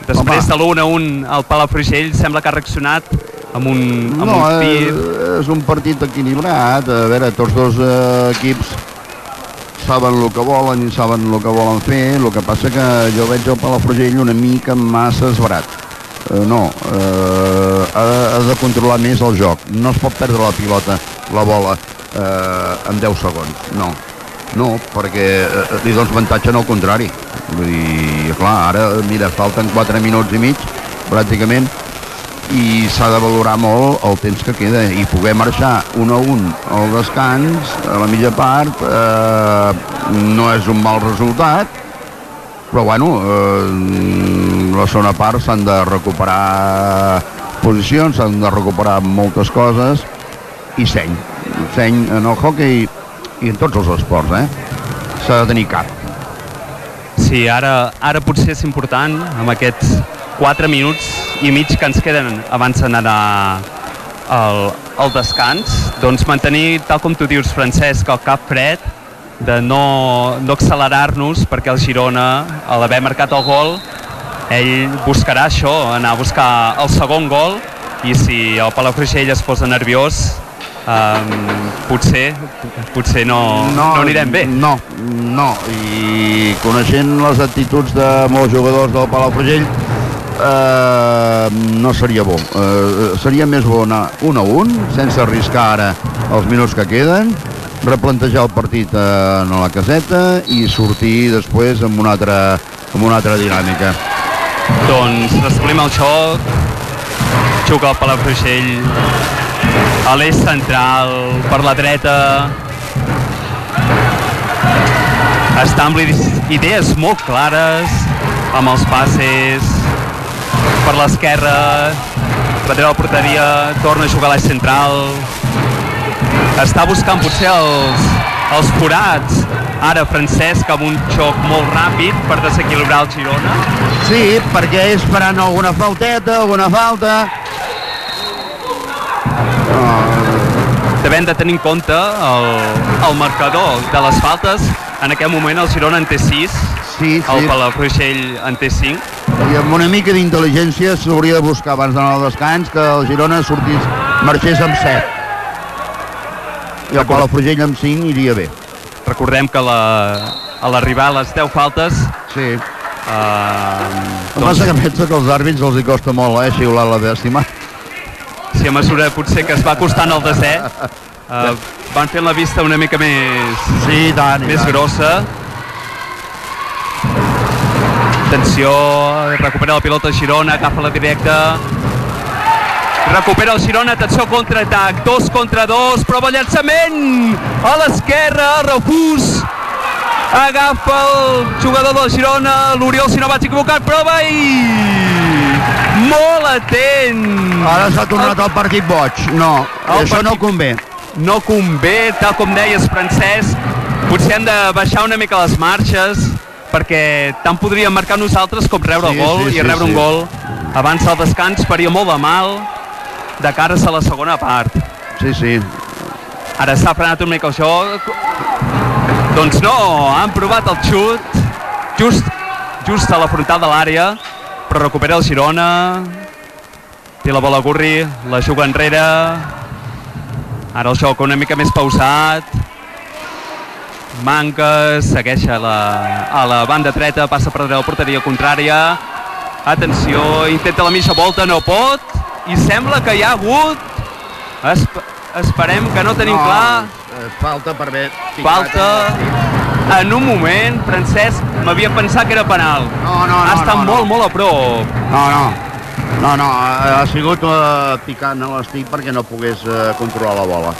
S2: Després
S3: Home.
S2: de l'1 a 1 al Palafrugell sembla que ha reaccionat amb un, amb
S3: No,
S2: un
S3: és,
S2: tir.
S3: és un partit equilibrat. A veure, tots dos eh, equips saben el que volen i saben el que volen fer. El que passa que jo veig el Palafrugell una mica massa esbarat. Eh, no, eh, ha, de, ha de controlar més el joc. No es pot perdre la pilota, la bola, eh, en 10 segons. No, no, perquè eh, li dones avantatge en el contrari. Vull dir, clar, ara, mira, falten 4 minuts i mig, pràcticament, i s'ha de valorar molt el temps que queda i poder marxar un a un al descans a la mitja part eh, no és un mal resultat però bueno eh, la segona part s'han de recuperar posicions, s'han de recuperar moltes coses i seny seny en el hockey i en tots els esports eh? s'ha de tenir cap
S2: Sí, ara, ara potser és important, amb aquests 4 minuts i mig que ens queden abans d'anar al, al descans, doncs mantenir, tal com tu dius, Francesc, el cap fred, de no, no accelerar-nos, perquè el Girona, a l'haver marcat el gol, ell buscarà això, anar a buscar el segon gol, i si el Palafrugell es posa nerviós, um, potser, potser no, no, no anirem bé.
S3: No, no, i coneixent les actituds de molts jugadors del Palafrugell, eh, no seria bo. Eh, seria més bo anar un a un, sense arriscar ara els minuts que queden, replantejar el partit eh, en la caseta i sortir després amb una altra, amb una altra dinàmica.
S2: Doncs respolim el xoc, juga el Palafrugell a l'eix central, per la dreta, està amb idees molt clares, amb els passes, per l'esquerra, darrere la porteria, torna a jugar a l'eix central, està buscant potser els, els forats, ara Francesc amb un xoc molt ràpid per desequilibrar el Girona.
S3: Sí, perquè és esperant alguna falteta, alguna falta,
S2: devem de tenir en compte el, el marcador de les faltes. En aquest moment el Girona en té 6,
S3: Sí,
S2: el
S3: sí.
S2: Palafrugell en té 5.
S3: I amb una mica d'intel·ligència s'hauria de buscar abans d'anar al descans que el Girona sortís, marxés amb 7. I el Palafrugell amb 5 iria bé.
S2: Recordem que la, a l'arribar a les 10 faltes
S3: Sí. El que
S2: doncs,
S3: passa que pensa que als àrbits els hi costa molt, eh, xiular la dècima.
S2: A mesura potser que es va costant el desè eh, van fent la vista una mica més,
S3: Sí, tant,
S2: més
S3: tant.
S2: grossa atenció recupera la pilota Girona agafa la directa recupera el Girona, atenció contraatac dos contra dos, prova llançament a l'esquerra, refús agafa el jugador del Girona, l'Oriol si no vaig equivocat, prova i molt atent
S3: Ara s'ha tornat el partit boig. No,
S2: El
S3: això no
S2: partit-
S3: convé.
S2: no convé, tal com deies, Francesc, potser hem de baixar una mica les marxes, perquè tant podríem marcar nosaltres com rebre
S3: Sí,
S2: el gol,
S3: sí,
S2: i
S3: sí,
S2: rebre
S3: sí.
S2: un gol abans del descans faria molt de mal de cares a la segona part.
S3: Sí, sí.
S2: Ara s'ha frenat una mica el joc. Doncs no, han provat el xut just, just a la frontal de l'àrea, però recupera el Girona. Té la bola Gurri, la juga enrere. Ara el joc una mica més pausat. Manca, segueix a la, a la banda dreta, passa per darrere la porteria contrària. Atenció, intenta la mitja volta, no pot. I sembla que hi ha hagut... Esp esperem que no tenim clar
S3: eh, Falta per picat
S2: falta en un moment, Francesc, m'havia pensat que era penal.
S3: No, no, no.
S2: ha estat
S3: no,
S2: molt,
S3: no.
S2: molt a prop.
S3: No, no. No, no, ha, ha sigut uh, picant a l'estic perquè no pogués uh, controlar la bola.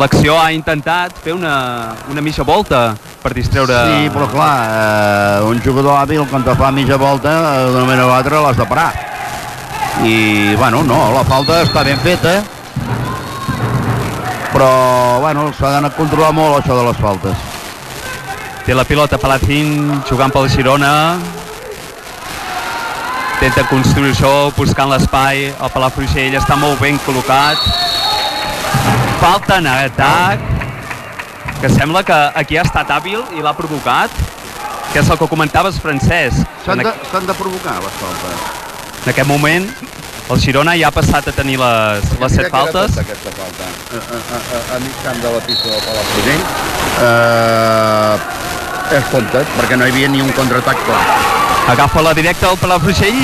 S2: L'acció ha intentat fer una, una mitja volta per distreure...
S3: Sí, però clar, eh, un jugador hàbil quan te fa mitja volta, eh, d'una manera o altra l'has de parar. I, bueno, no, la falta està ben feta, però, bueno, s'ha d'anar a controlar molt això de les faltes.
S2: Té la pilota Palacín jugant pel Girona. Intenta construir això, buscant l'espai. El Palafrugell està molt ben col·locat. Falta en atac. Que sembla que aquí ha estat hàbil i l'ha provocat. Que és el que comentaves, Francesc.
S3: S'han de, de provocar les faltes.
S2: en aquest moment, el Girona ja ha passat a tenir les, les set faltes.
S3: Aquesta falta. A, a, a, a mig camp de la pista del Palafrugell. Eh, és compte, perquè no hi havia ni un contraatac clar.
S2: Agafa la directa el Palafrugell.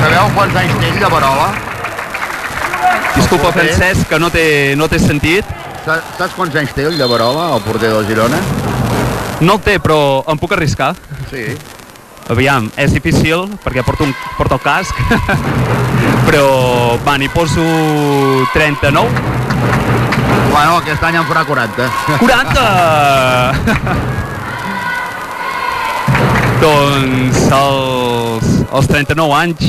S3: Sabeu quants anys té ell de Barola?
S2: Disculpa. Francesc, que no té, no té sentit.
S3: Sa- Saps quants anys té el de Barola, el porter del Girona?
S2: No el té, però em puc arriscar.
S3: Sí.
S2: Aviam, és difícil perquè porto, un, porto el casc, però va, n'hi poso 39.
S3: Bueno, aquest any en farà 40.
S2: 40! doncs els, els 39 anys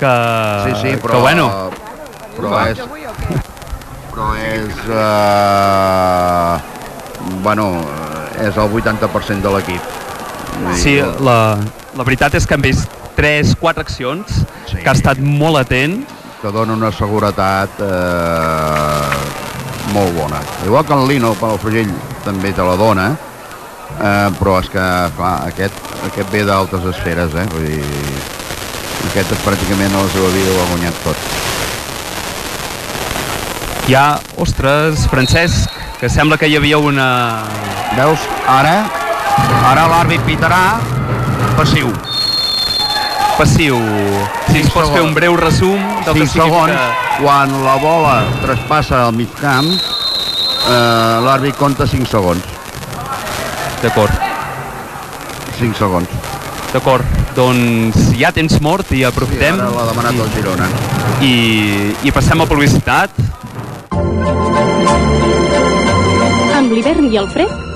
S2: que,
S3: Sí, sí, però...
S2: que bueno,
S3: Però és... Però és... Uh, bueno, és el 80% de l'equip.
S2: Sí, la, la veritat és que hem vist 3-4 accions
S3: Sí.
S2: que ha estat molt atent
S3: que dona una seguretat eh, molt bona. Igual que el Lino Palafrugell també te la dona, eh, però és que, clar, aquest, aquest ve d'altes esferes, eh? Vull dir, aquest pràcticament a la seva vida ho ha guanyat tot.
S2: hi ha, ostres, Francesc, que sembla que hi havia una...
S3: Veus? Ara, ara l'àrbit pitarà passiu.
S2: Passiu. Si ens pots fer un breu resum del
S3: 5
S2: que
S3: segons,
S2: significa...
S3: quan la bola traspassa el mig camp, eh, l'àrbit compta 5 segons.
S2: D'acord,
S3: 5 segons.
S2: d'acord. Doncs ha temps mort i
S3: Sí,
S2: aprofitem
S3: ara l'ha demanat el Girona.
S2: i, i passem a publicitat.
S7: Amb l'hivern i el fred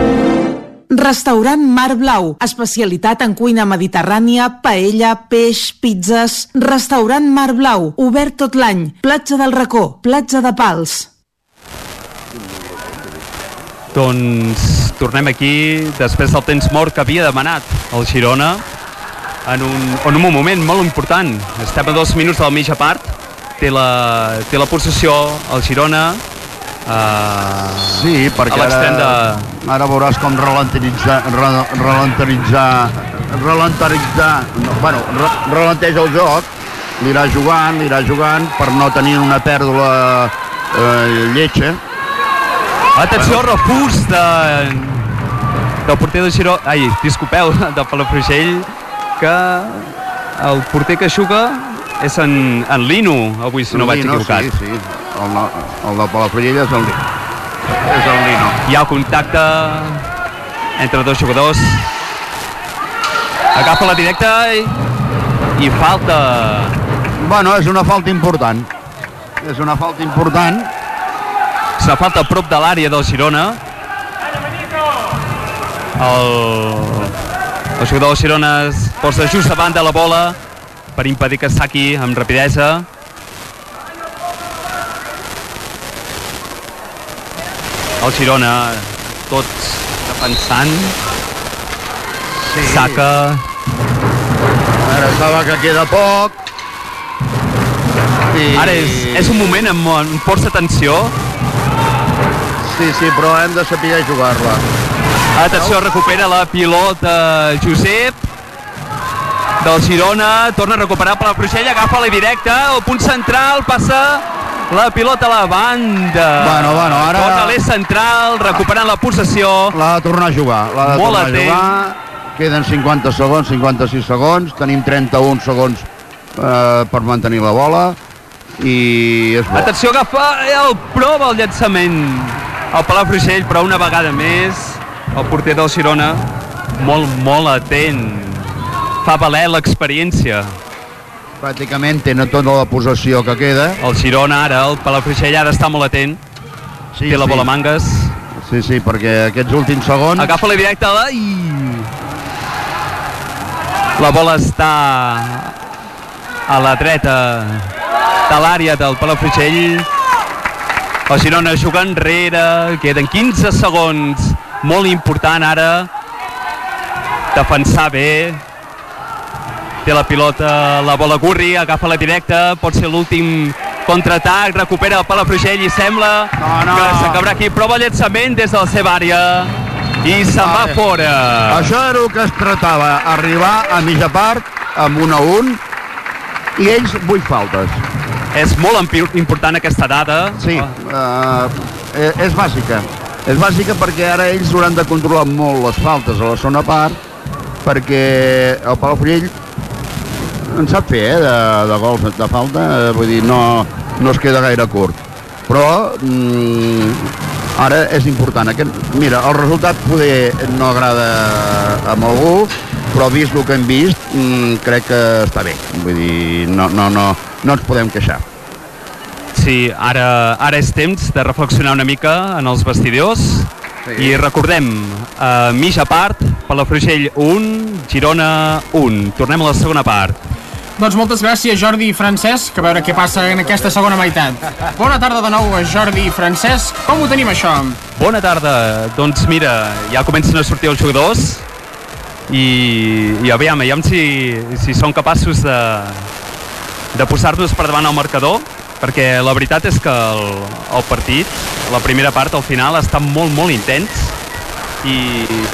S5: Restaurant Mar Blau, especialitat en cuina mediterrània, paella, peix, pizzas. Restaurant Mar Blau, obert tot l'any. Platja del Racó, platja de Pals.
S2: Doncs tornem aquí després del temps mort que havia demanat el Girona en un, en un moment molt important. Estem a dos minuts de la mitja part. Té la, té la possessió el Girona. Uh,
S3: Sí, perquè ara,
S2: de...
S3: ara veuràs com ralentitzar, re, ralentitzar, ralentitzar, no, bueno, re, ralenteja el joc, l'irà jugant, l'irà jugant per no tenir una pèrdua eh, lletja.
S2: Atenció, refús de, del porter de Girona... Ai, disculpeu, de Palafrugell, que el porter que juga és en, en Lino, avui, si no vaig
S3: Lino,
S2: equivocat.
S3: Sí, sí, el, el de Palafrugell és el, és el Lino.
S2: Hi ha contacte entre dos jugadors. Agafa la directa i, i falta.
S3: Bueno, és una falta important. És una falta important.
S2: Una falta a prop de l'àrea del Girona. El, el jugador del Girona es posa just davant de la bola per impedir que saqui amb rapidesa. El Girona, tots defensant.
S3: Sí.
S2: Saca,
S3: Ara estava que queda poc. I...
S2: Ara és, és un moment amb, amb força tensió.
S3: Sí, sí, però hem de saber jugar-la.
S2: Atenció, recupera la pilota Josep del Girona, torna a recuperar per la Frugell, agafa la directa, el punt central, passa la pilota a la banda.
S3: Bueno, bueno, ara-
S2: Torna l'eix central, recuperant la possessió.
S3: L'ha de tornar a jugar. L'ha de
S2: Molt
S3: tornar
S2: atent.
S3: a jugar. Queden 50 segons, 56 segons. Tenim 31 segons eh, per mantenir la bola. I és bo.
S2: Atenció, agafa el prova el llançament al Palafrugell, però una vegada més el porter del Girona molt, molt atent. Fa valer l'experiència.
S3: Pràcticament tenen tota la possessió que queda.
S2: El Girona ara, el Palafrugell ara està molt atent.
S3: Sí,
S2: Té la
S3: sí.
S2: bola a mangues.
S3: Sí, sí, perquè aquests últims segons...
S2: Agafa la directa la... i... La bola està a la dreta de l'àrea del Palafrugell. El Girona juga enrere, queden 15 segons. Molt important ara defensar bé. Té la pilota, la bola Gurri, agafa la directa, pot ser l'últim contraatac, recupera el Palafrugell i sembla
S3: No, no.
S2: que s'acabarà aquí. Prova llançament des de la seva àrea i se'n va fora.
S3: Això era el que es tractava, arribar a mitja part amb 1 a 1 i ells 8 faltes.
S2: És molt important aquesta dada.
S3: Sí, uh, és bàsica. És bàsica perquè ara ells hauran de controlar molt les faltes a la zona part perquè el Palafrugell en sap fer, eh, de, de gols de falta, eh, vull dir, no, no es queda gaire curt. Però mm, ara és important. Aquest, mira, el resultat poder no agrada amb algú, però vist el que hem vist, mm, crec que està bé. Vull dir, no, no, no, no ens podem queixar.
S2: Sí, ara, ara és temps de reflexionar una mica en els vestidors
S3: Sí.
S2: i recordem, uh, mitja part, Palafrugell 1, Girona 1. Tornem a la segona part.
S1: Doncs moltes gràcies Jordi i Francesc, a veure què passa en aquesta segona meitat. Bona tarda de nou a Jordi i Francesc. Com ho tenim això?
S2: Bona tarda. Doncs mira, ja comencen a sortir els jugadors i, i aviam, aviam si, si són capaços de, de posar-nos per davant al marcador perquè la veritat és que el, el partit, la primera part, al final, està molt, molt intens i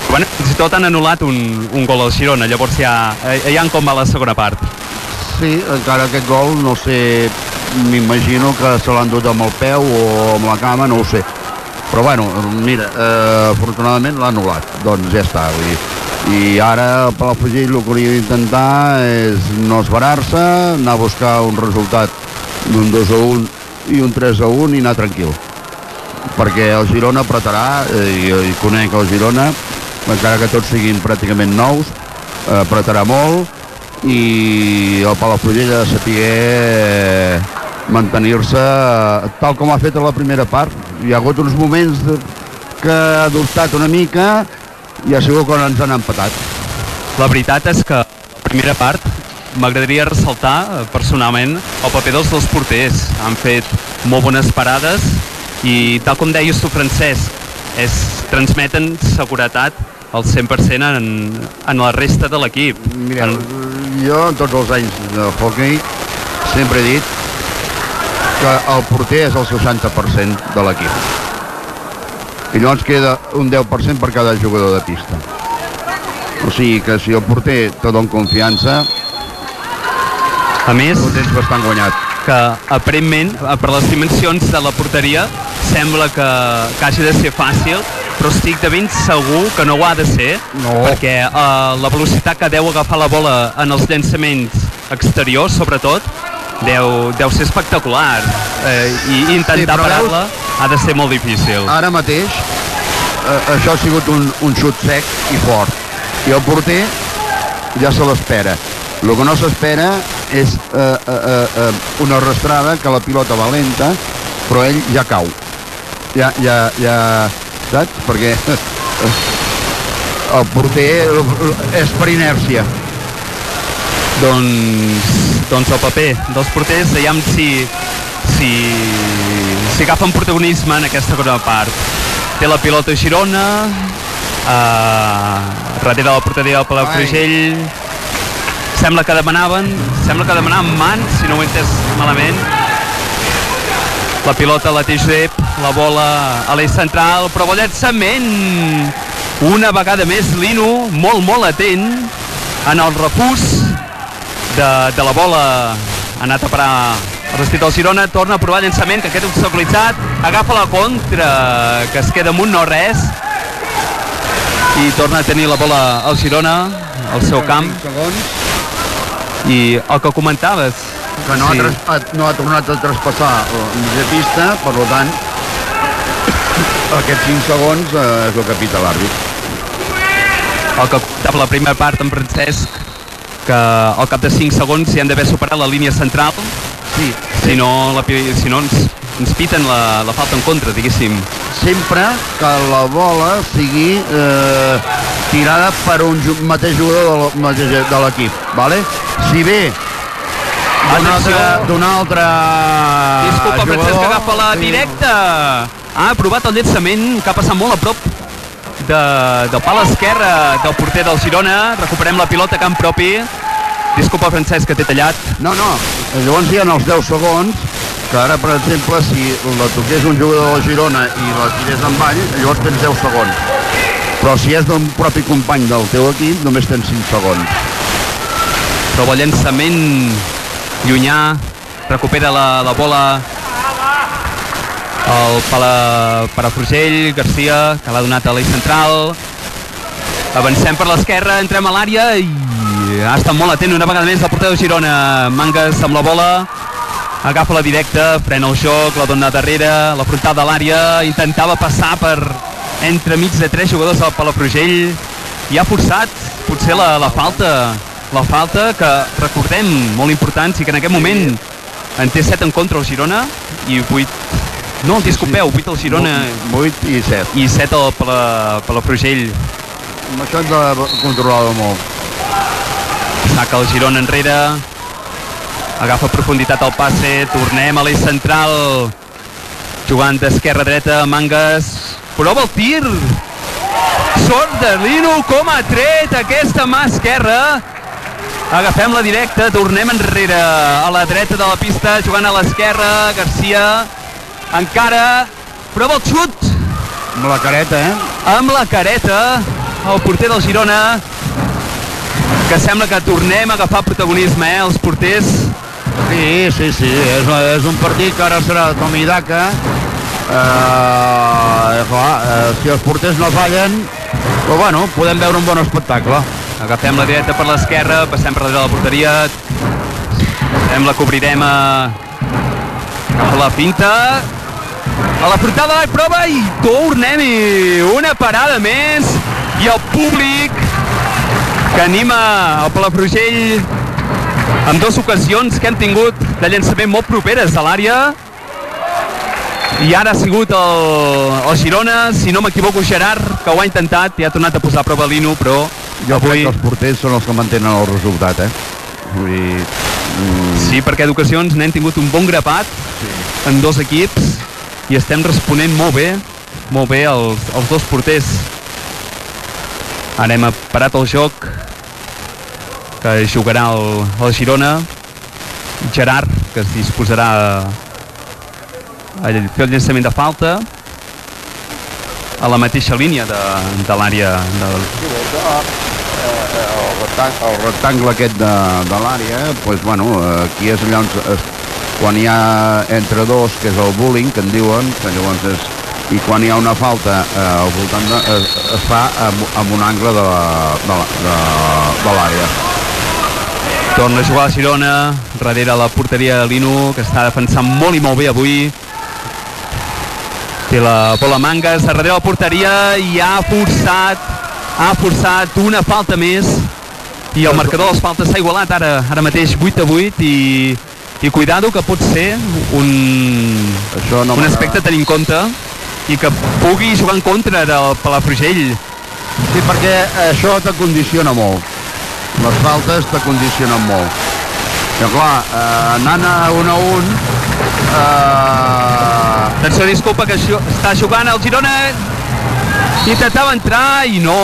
S2: bueno, fins i tot han anul·lat un, un gol al Girona, llavors ja, ja en com va la segona part.
S3: Sí, encara aquest gol, no sé, m'imagino que se l'han dut amb el peu o amb la cama, no ho sé. Però bueno, mira, eh, afortunadament l'ha anul·lat, doncs ja està. Vull dir. I ara el Palafrugell el que hauria d'intentar és no esverar-se, anar a buscar un resultat d'un 2 a 1 i un 3 a 1 i anar tranquil. Perquè el Girona apretarà, eh, i, i conec el Girona, encara que tots siguin pràcticament nous, eh, apretarà molt, i el Palafrugell ha de saber mantenir-se eh, tal com ha fet a la primera part. Hi ha hagut uns moments que ha dubtat una mica i ha sigut quan ens han empatat.
S2: La veritat és que la primera part m'agradaria ressaltar eh, personalment el paper dels dos porters. Han fet molt bones parades i tal com deies tu, Francesc, és, transmeten seguretat al 100% en, en la resta de l'equip.
S3: Mireu,
S2: En-
S3: jo en tots els anys de hockey sempre he dit que el porter és el 60% de l'equip. I llavors queda un 10% per cada jugador de pista. O sigui que si el porter te dona confiança,
S2: A més,
S3: ho tens bastant guanyat.
S2: que aparentment, per les dimensions de la porteria, sembla que, que hagi de ser fàcil, però estic de ben segur que no ho ha de ser,
S3: No.
S2: perquè eh, la velocitat que deu agafar la bola en els llançaments exteriors, sobretot, deu, deu ser espectacular. Eh, I
S3: Sí,
S2: intentar
S3: veus-
S2: parar-la ha de ser molt difícil.
S3: Ara mateix eh, això ha sigut un, un xut sec i fort. I el porter ja se l'espera. El que no s'espera és eh, eh, eh, eh, una arrastrada que la pilota va lenta, però ell ja cau. Ja, ja, ja, saps? Perquè el porter és per inèrcia.
S2: Doncs, doncs el paper dels porters, veiem si, si, si agafen protagonisme en aquesta segona part. Té la pilota Girona, uh, darrere de la porteria del Palafrugell, sembla que demanaven, sembla que demanaven mans, si no ho he entès malament. La pilota la té Josep, la bola a l'eix central, però el llançament! Una vegada més Lino, molt, molt atent en el refús de, de la bola ha anat a parar el vestit del Girona, torna a provar llançament que queda obstaculitzat, agafa la contra que es queda amunt no res i torna a tenir la bola al Girona al seu camp i el que comentaves
S3: que no,
S2: Sí.
S3: ha, no ha tornat a traspassar la mitja pista, per tant, aquests 5 segons eh, és el que pita l'àrbit.
S2: el que comentava la primera part en Francesc que al cap de 5 segons hi han d'haver superat la línia central
S3: Sí,
S2: si no, la, si no ens, ens piten la, la falta en contra, diguéssim.
S3: sempre que la bola sigui eh, tirada per un mateix jugador de l- de l'equip, vale? Si ve d'un altre, altre
S2: Disculpa,
S3: jugador,
S2: Francesc, agafa la
S3: sí.
S2: Ha aprovat el llançament que ha passat molt a prop de, del pal esquerre del porter del Girona. Recuperem la pilota a camp propi. Disculpa, Francesc, que t'he tallat.
S3: No, no, llavors hi ha els 10 segons, que ara, per exemple, si la toqués un jugador de la Girona i la tirés en ball, llavors tens 10 segons. Però si és d'un propi company del teu equip, només tens 5 segons.
S2: Però el llançament Llunyà, recupera la, la bola el Pala, Parafrugell, Garcia, que l'ha donat a l'eix central. Avancem per l'esquerra, entrem a l'àrea i ha estat molt atent una vegada més el porter de Girona. Mangas amb la bola, agafa la directa, frena el joc, la dona darrere, la frontada de l'àrea, intentava passar per entremig de tres jugadors del Palafrugell i ha forçat potser la, la falta la falta que recordem molt important sí que en aquest moment en té 7 en contra el Girona i 8 no, disculpeu, 8 al Girona.
S3: 8 i 7
S2: i 7 al Pala, Palafrugell.
S3: Amb això ens ha controlat molt
S2: saca el Girona enrere. Agafa profunditat al passe. Tornem a l'eix central. Jugant d'esquerra a dreta Mangas. Prova el tir. Sort de Lino com ha tret aquesta mà esquerra. Agafem la directa, tornem enrere. A la dreta de la pista, jugant a l'esquerra Garcia encara prova el xut.
S3: Amb la careta, eh?
S2: amb la careta el porter del Girona que sembla que tornem a agafar protagonisme, eh, els porters.
S3: Sí, sí, sí, és, és un partit que ara serà de Tomi Daka eh, clar, eh, si els porters no fallen però bueno, podem veure un bon espectacle.
S2: Agafem la dreta per l'esquerra passem per darrere de la porteria. Hem la cobrirem a, a la pinta a la frontada de la prova i tornem-hi una parada més i el públic que anima el Palafrugell en dues ocasions que hem tingut de llançament molt properes a l'àrea i ara ha sigut el, el Girona, si no m'equivoco Gerard, que ho ha intentat i ha tornat a posar a prova Lino, però
S3: jo
S2: avui...
S3: crec que els porters són els que mantenen el resultat eh? Vull dir, mm,
S2: Sí, perquè d'ocasions n'hem tingut un bon grapat sí. en dos equips i estem responent molt bé, molt bé els, els dos porters. Ara hem parat el joc que jugarà el, el Girona, Gerard, que es disposarà a, a fer el llançament de falta a la mateixa línia de, de l'àrea del,
S3: el rectangle, aquest de, de l'àrea, pues, bueno, aquí és allà on es, quan hi ha entre dos, que és el bullying, que en diuen, que llavors és, i quan hi ha una falta eh, al voltant de, es, es fa amb, amb un angle de l'àrea.
S2: Torna a jugar a Girona, darrere la porteria de Lino, que està defensant molt i molt bé avui. Té la bola Mangas, darrere la porteria i ha forçat, ha forçat una falta més i el marcador de les faltes s'ha igualat ara, ara mateix 8 a 8 i, i cuidado que pot ser un,
S3: Això no
S2: un aspecte a tenir en compte i que pugui jugar en contra del Palafrugell.
S3: Sí, perquè això te condiciona molt. Les faltes te condicionen molt. I clar, eh, anant a un a un, eh,
S2: Atenció, disculpa, que això, està jugant el Girona intentava entrar i no,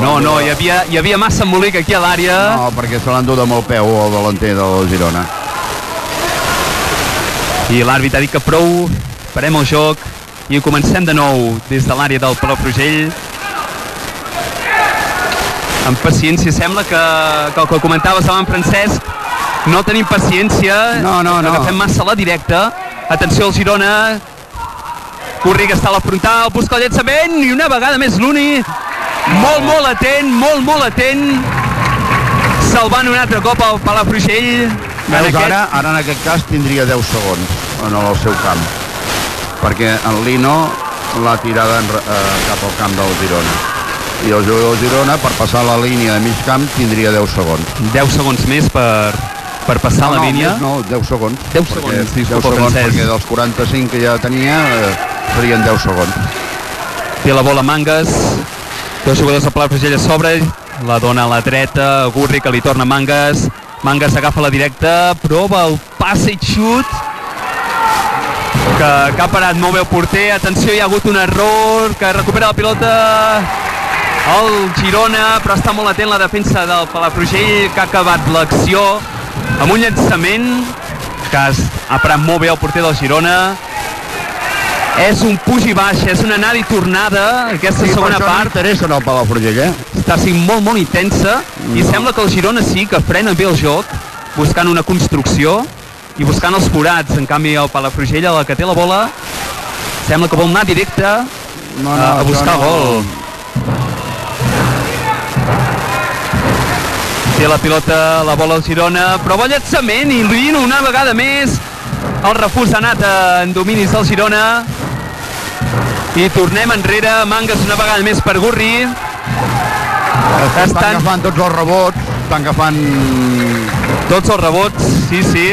S2: no, no, hi havia, hi havia massa embolic aquí a l'àrea.
S3: no, perquè se l'han dut amb el peu el delanter del Girona.
S2: I l'àrbit ha dit que prou, parem el joc i comencem de nou des de l'àrea del Palafrugell. Amb paciència, sembla que, que el que comentaves abans, Francesc, no tenim paciència,
S3: No, no, no.
S2: agafem massa la directa. Atenció al Girona, Curri que està a la frontal, busca el llançament i una vegada més l'Uni, molt, molt atent, molt, molt atent, salvant un altre cop el Palafrugell.
S3: Veus,
S2: aquest-
S3: ara, ara en aquest cas tindria 10 segons en el seu camp. Perquè en Lino l'ha tirada en, eh, cap al camp del Girona. I el jugador del Girona, per passar la línia de mig camp, tindria 10 segons.
S2: 10 segons més per, per passar
S3: no,
S2: la
S3: no,
S2: línia.
S3: No, 10 segons.
S2: 10
S3: Perquè-
S2: segons,
S3: 10
S2: disculpa,
S3: segons,
S2: Francesc.
S3: perquè dels 45 que ja tenia eh, serien 10 segons.
S2: Té la bola Mangas, dos jugadors de Palafrugell a sobre, la dona a la dreta, Gurri que li torna Mangas, Mangas agafa la directa, prova el passe i xut, que, que ha parat molt bé el porter, atenció, hi ha hagut un error, que recupera la pilota el Girona, però està molt atent la defensa del Palafrugell, que ha acabat l'acció amb un llançament que ha parat molt bé el porter del Girona, és un puig i baix, és una anada i tornada, aquesta
S3: Sí,
S2: segona part
S3: no interessa no el Palafrugell, eh?
S2: està sent molt, molt intensa i
S3: No.
S2: sembla que el Girona sí que frena bé el joc buscant una construcció i buscant els forats. En canvi, el Palafrugell, la que té la bola, sembla que vol anar directe
S3: No,
S2: a, a buscar
S3: no.
S2: gol. Té la pilota, la bola al Girona, però bon llançament i Lino una vegada més. El refús ha anat en dominis del Girona. I tornem enrere, Mangas una vegada més per Gurri.
S3: Estan
S2: Estan-
S3: agafant tots els rebots, estan agafant...
S2: Tots els rebots, sí, sí.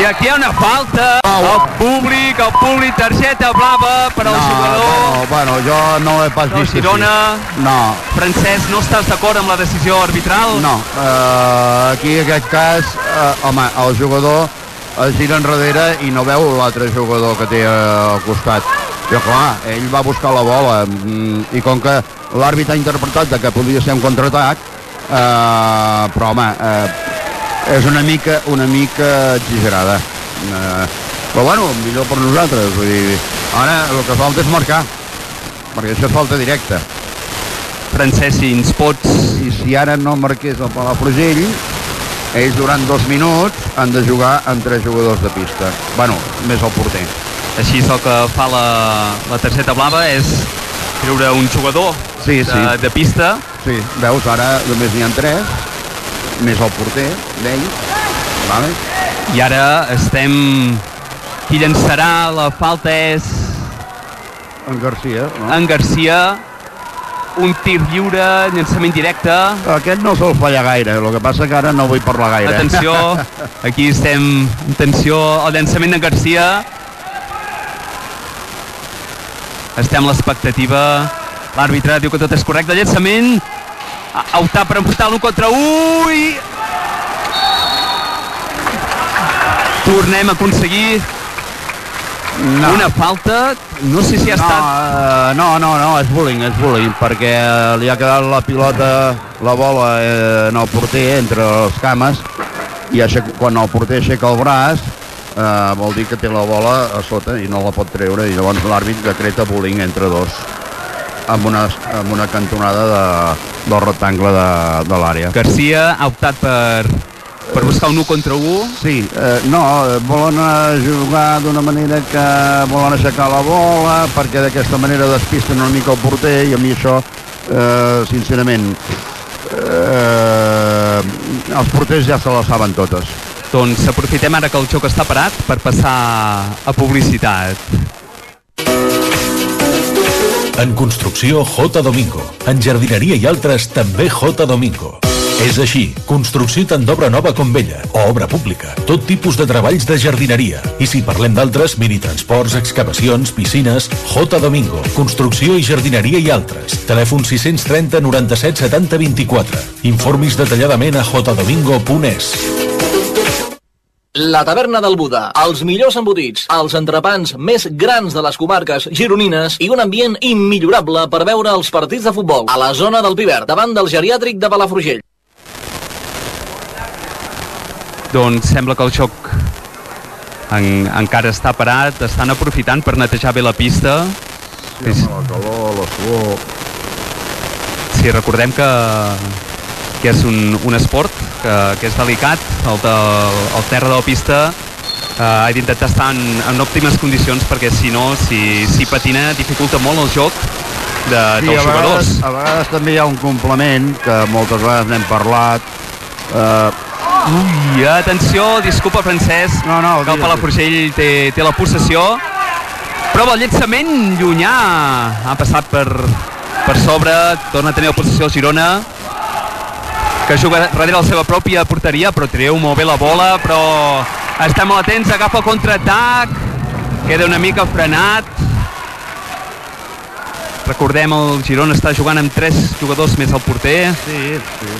S2: I aquí hi ha una falta. El públic, el públic, targeta blava per al jugador.
S3: bueno, bueno, jo no he pas vist així.
S2: Girona.
S3: No,
S2: Francesc, no estàs d'acord amb la decisió arbitral?
S3: no. Uh, aquí, en aquest cas, uh, home, el jugador es gira enrere i no veu l'altre jugador que té uh, al costat. I clar, ell va buscar la bola mm, i com que l'àrbit ha interpretat que podia ser un contraatac, uh, però home, uh, és una mica, una mica exagerada. Uh, però bueno, millor per nosaltres. Vull dir, ara el que falta és marcar, perquè això és falta directa.
S2: Francesc, si ens pots...
S3: I si ara no marqués el Palafrugell, ells durant dos minuts han de jugar amb tres jugadors de pista. Bueno, més el porter.
S2: Així és el que fa la, la targeta blava, és treure un jugador
S3: Sí,
S2: de,
S3: sí.
S2: de pista.
S3: Sí, veus, ara només n'hi ha tres, més el porter d'ell. Vale?
S2: I ara estem... Qui llançarà la falta és
S3: En Garcia, no?
S2: en Garcia. Un tir lliure, llançament directe.
S3: Aquest no sol fallar gaire, el que passa que ara no vull parlar gaire.
S2: Atenció, aquí estem... Atenció, el llançament de Garcia. Estem a l'expectativa. L'àrbitre diu que tot és correcte. Llançament. Ha optat per emportar l'1 contra 1 i... Tornem a aconseguir
S3: no.
S2: una falta. No sé si ha
S3: no,
S2: estat...
S3: eh, no, no, no, és bullying, és bullying, perquè li ha quedat la pilota, la bola eh, en el porter entre les cames, i aixec, quan el porter aixeca el braç, eh, vol dir que té la bola a sota i no la pot treure, i llavors l'àrbit decreta bullying entre dos, amb una, amb una cantonada de, del rectangle de, de l'àrea.
S2: Garcia ha optat per, per buscar un 1 contra 1.
S3: Sí, eh, no, eh, volen jugar d'una manera que volen aixecar la bola perquè d'aquesta manera despisten una mica el porter i a mi això, eh, sincerament, eh, els porters ja se la saben totes.
S2: Doncs aprofitem ara que el joc està parat per passar a publicitat.
S4: En construcció J. Domingo. En jardineria i altres també J. Domingo. És així, construcció tant d'obra nova com vella, o obra pública, tot tipus de treballs de jardineria. I si parlem d'altres, minitransports, excavacions, piscines, J. Domingo, construcció i jardineria i altres. Telèfon 630 97 70 24. Informis detalladament a jdomingo.es.
S8: La taverna del Buda, els millors embotits, els entrepans més grans de les comarques gironines i un ambient immillorable per veure els partits de futbol a la zona del Piver, davant del geriàtric de Palafrugell.
S2: Doncs sembla que el joc en, encara està parat, estan aprofitant per netejar bé la pista.
S3: Sí, home, la calor, la suor...
S2: Sí, recordem que, que és un, un esport que, que és delicat, el, de, el terra de la pista eh, ha d'intentar estar en, en òptimes condicions perquè si no, si, si patina dificulta molt el joc de,
S3: Sí,
S2: dels
S3: a
S2: jugadors.
S3: vegades, a vegades també hi ha un complement que moltes vegades n'hem parlat. Eh,
S2: Ui, atenció, disculpa Francesc,
S3: No, no,
S2: que el. Palafrugell té, té la possessió, però el llançament llunyà ha passat per, per sobre, torna a tenir la possessió Girona, que juga darrere la seva pròpia porteria, però treu molt bé la bola, però estem molt atents, agafa el contraatac, queda una mica frenat. Recordem, el Girona està jugant amb tres jugadors més al porter.
S3: sí, sí.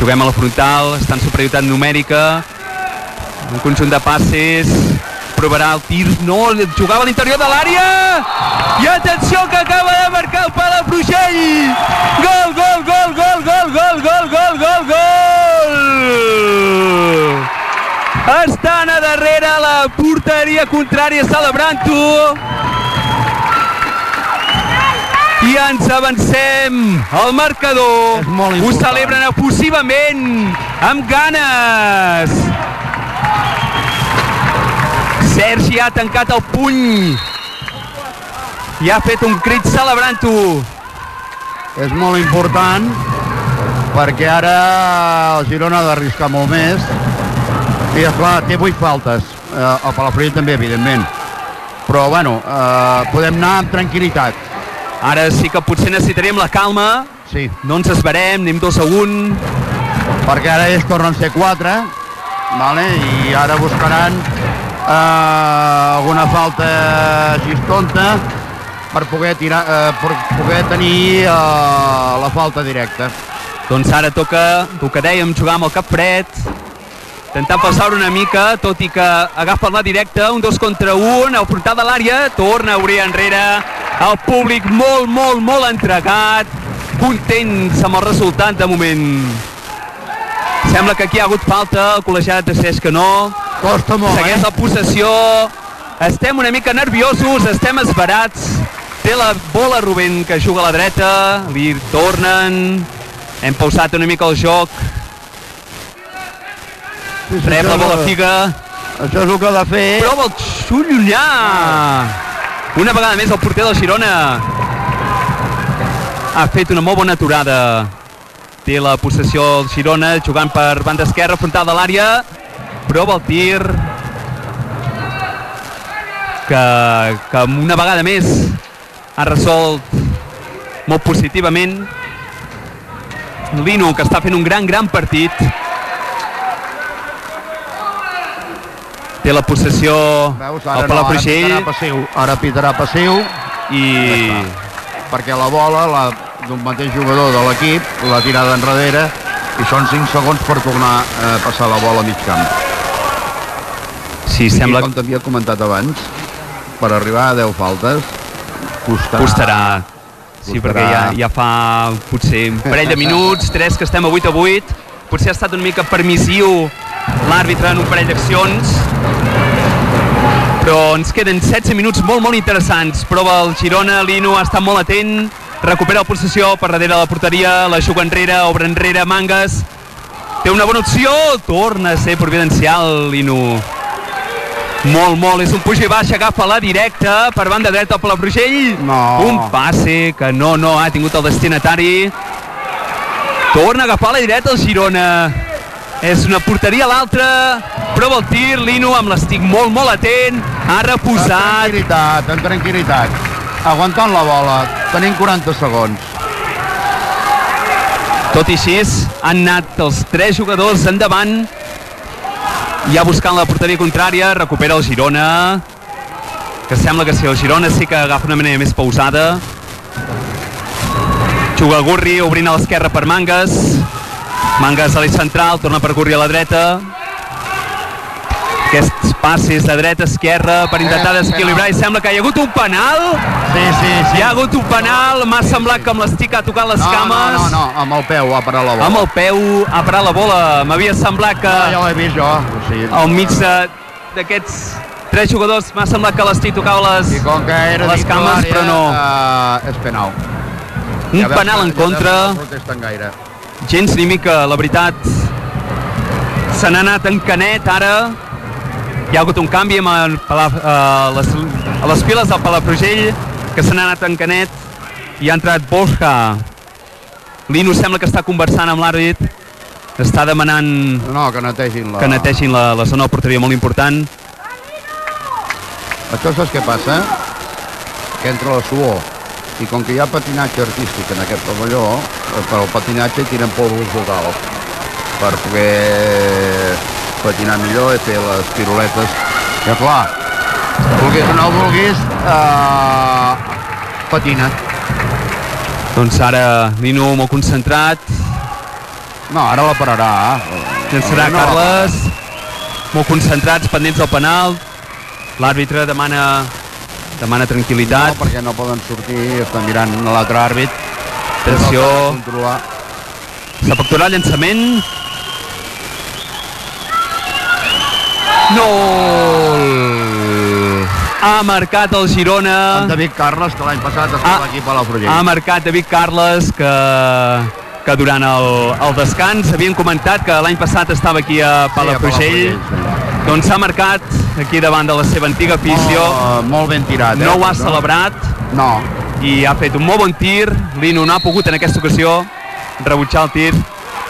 S2: Juguem a la frontal, està en superioritat numèrica, un conjunt de passes, provarà el tir, no, jugava a l'interior de l'àrea, i atenció que acaba de marcar el Palafrugell! Gol, gol, gol, gol, gol, gol, gol, gol, gol, gol! Estan a darrere la porteria contrària celebrant-ho. i ens avancem al marcador. Ho celebren efusivament, amb ganes. Sergi ha tancat el puny. I ha fet un crit celebrant-ho.
S3: És molt important perquè ara el Girona ha d'arriscar molt més. I esclar, té 8 faltes. Eh, el Palafrugell també, evidentment. Però bueno, eh, podem anar amb tranquil·litat.
S2: Ara sí que potser necessitaríem la calma,
S3: sí,
S2: no ens esperem, anem 2 a 1.
S3: perquè ara ells tornen a ser 4 vale? i ara buscaran eh, alguna falta així tonta per poder, tirar, eh, per poder tenir eh, la falta directa
S2: Doncs ara toca, el que dèiem, jugar amb el cap fred, intentar passar una mica, tot i que agafen la directa, un dos contra un, al frontal de l'àrea, torna a obrir enrere, el públic molt, molt, molt entregat, contents amb el resultat de moment. Sembla que aquí ha hagut falta, el col·legiat decideix que no,
S3: costa molt,
S2: segueix
S3: eh?
S2: la possessió, estem una mica nerviosos, estem esperats, té la bola Rubén que juga a la dreta, li tornen, hem pausat una mica el joc,
S3: Sí, sí,
S2: rep la bola figa,
S3: Això és el que ha de fer.
S2: prova el xut llunyà. Una vegada més el porter del Girona ha fet una molt bona aturada. Té la possessió el Girona jugant per banda esquerra, frontal de l'àrea. Prova el tir. Que, que una vegada més ha resolt molt positivament. Lino, que està fent un gran, gran partit. Té la possessió
S3: Veus, ara no, ara
S2: Palafrugell
S3: pitarà passiu. Ara pitarà passiu
S2: i
S3: perquè la bola la d'un mateix jugador de l'equip l'ha tirada enrere i són 5 segons per tornar a passar la bola a mig camp.
S2: Sí,
S3: I
S2: sembla
S3: com t'havia comentat abans, per arribar a 10 faltes costarà.
S2: costarà. Sí,
S3: Costarà.
S2: perquè ja, ja fa potser un parell de minuts, tres que estem a 8 a 8. Potser ha estat una mica permissiu l'àrbitre en un parell d'accions. Però ens queden 16 minuts molt, molt interessants. Prova el Girona, Lino ha estat molt atent, recupera la possessió per darrere de la porteria, la juga enrere, obre enrere, Mangas. Té una bona opció, torna a ser providencial, Lino. Molt, molt, és un puig i baix, agafa la directa per banda dreta per la Frugell.
S3: No.
S2: Un passe que no, no ha tingut el destinatari. Torna a agafar la directa el Girona. És una porteria a l'altra, prova el tir, Lino amb l'estic molt, molt atent, ha
S3: Amb
S2: reposat.
S3: tranquil·litat, amb tranquil·litat. Aguantant la bola, tenim 40 segons.
S2: Tot i així, han anat els tres jugadors endavant, ja buscant la porteria contrària, recupera el Girona, que sembla que si el Girona sí que agafa una manera més pausada. Juga Gurri, obrint a l'esquerra per Mangas. Mangas a l'eix central, torna per Gurri a la dreta. Aquests passes de dreta a esquerra per intentar
S3: Eh,
S2: desequilibrar i sembla que hi ha hagut un penal.
S3: Sí, sí, sí.
S2: Hi ha hagut un penal, m'ha semblat que amb l'estic ha tocat les
S3: no,
S2: cames.
S3: No, no, no, amb el peu ha parat la bola.
S2: Amb el peu ha parat la bola. M'havia semblat que
S3: Ah, ja l'he vist jo. O sigui,
S2: al mig d'aquests tres jugadors m'ha semblat que l'estic tocava les,
S3: I com que era
S2: les cames, però no.
S3: Uh, és penal.
S2: Un
S3: Ja
S2: penal en
S3: ja
S2: contra,
S3: No gaire.
S2: gens ni mica, la veritat. Se n'ha anat en canet ara. Hi ha hagut un canvi amb el, a, les, a les files del Palafrugell, que se n'ha anat en canet i ha entrat Borja. Lino sembla que està conversant amb l'àrbit, està demanant
S3: No, que netegin la...
S2: que netegin la, la zona de porteria molt important.
S3: Això saps què passa? Que entra la suor. I com que hi ha patinatge artístic en aquest pavelló, eh, per al patinatge tiren polvos locals per poder patinar millor i fer les piruletes. I clar, vulguis o no vulguis, eh, patina.
S2: Doncs ara Nino molt concentrat,
S3: No, ara la pararà.
S2: llançarà
S3: No la
S2: Carles, molt concentrats, pendents del penal. L'àrbitre demana demana
S3: No,
S2: tranquil·litat.
S3: perquè no poden sortir, estan mirant l'altre àrbit.
S2: Atenció.
S3: És el que ha de Controlar.
S2: S'efectuarà el llançament. No! ha marcat el Girona.
S3: En David Carles, que l'any passat estava
S2: Ah,
S3: aquí a Palafrugell.
S2: Ha marcat David Carles, que, que durant el, el descans havien comentat que l'any passat estava aquí a Palafrugell. Doncs s'ha marcat aquí davant de la seva antiga afició.
S3: Molt, molt ben tirat, eh?
S2: No ho ha celebrat.
S3: No.
S2: I ha fet un molt bon tir. Lino no ha pogut en aquesta ocasió rebutjar el tir.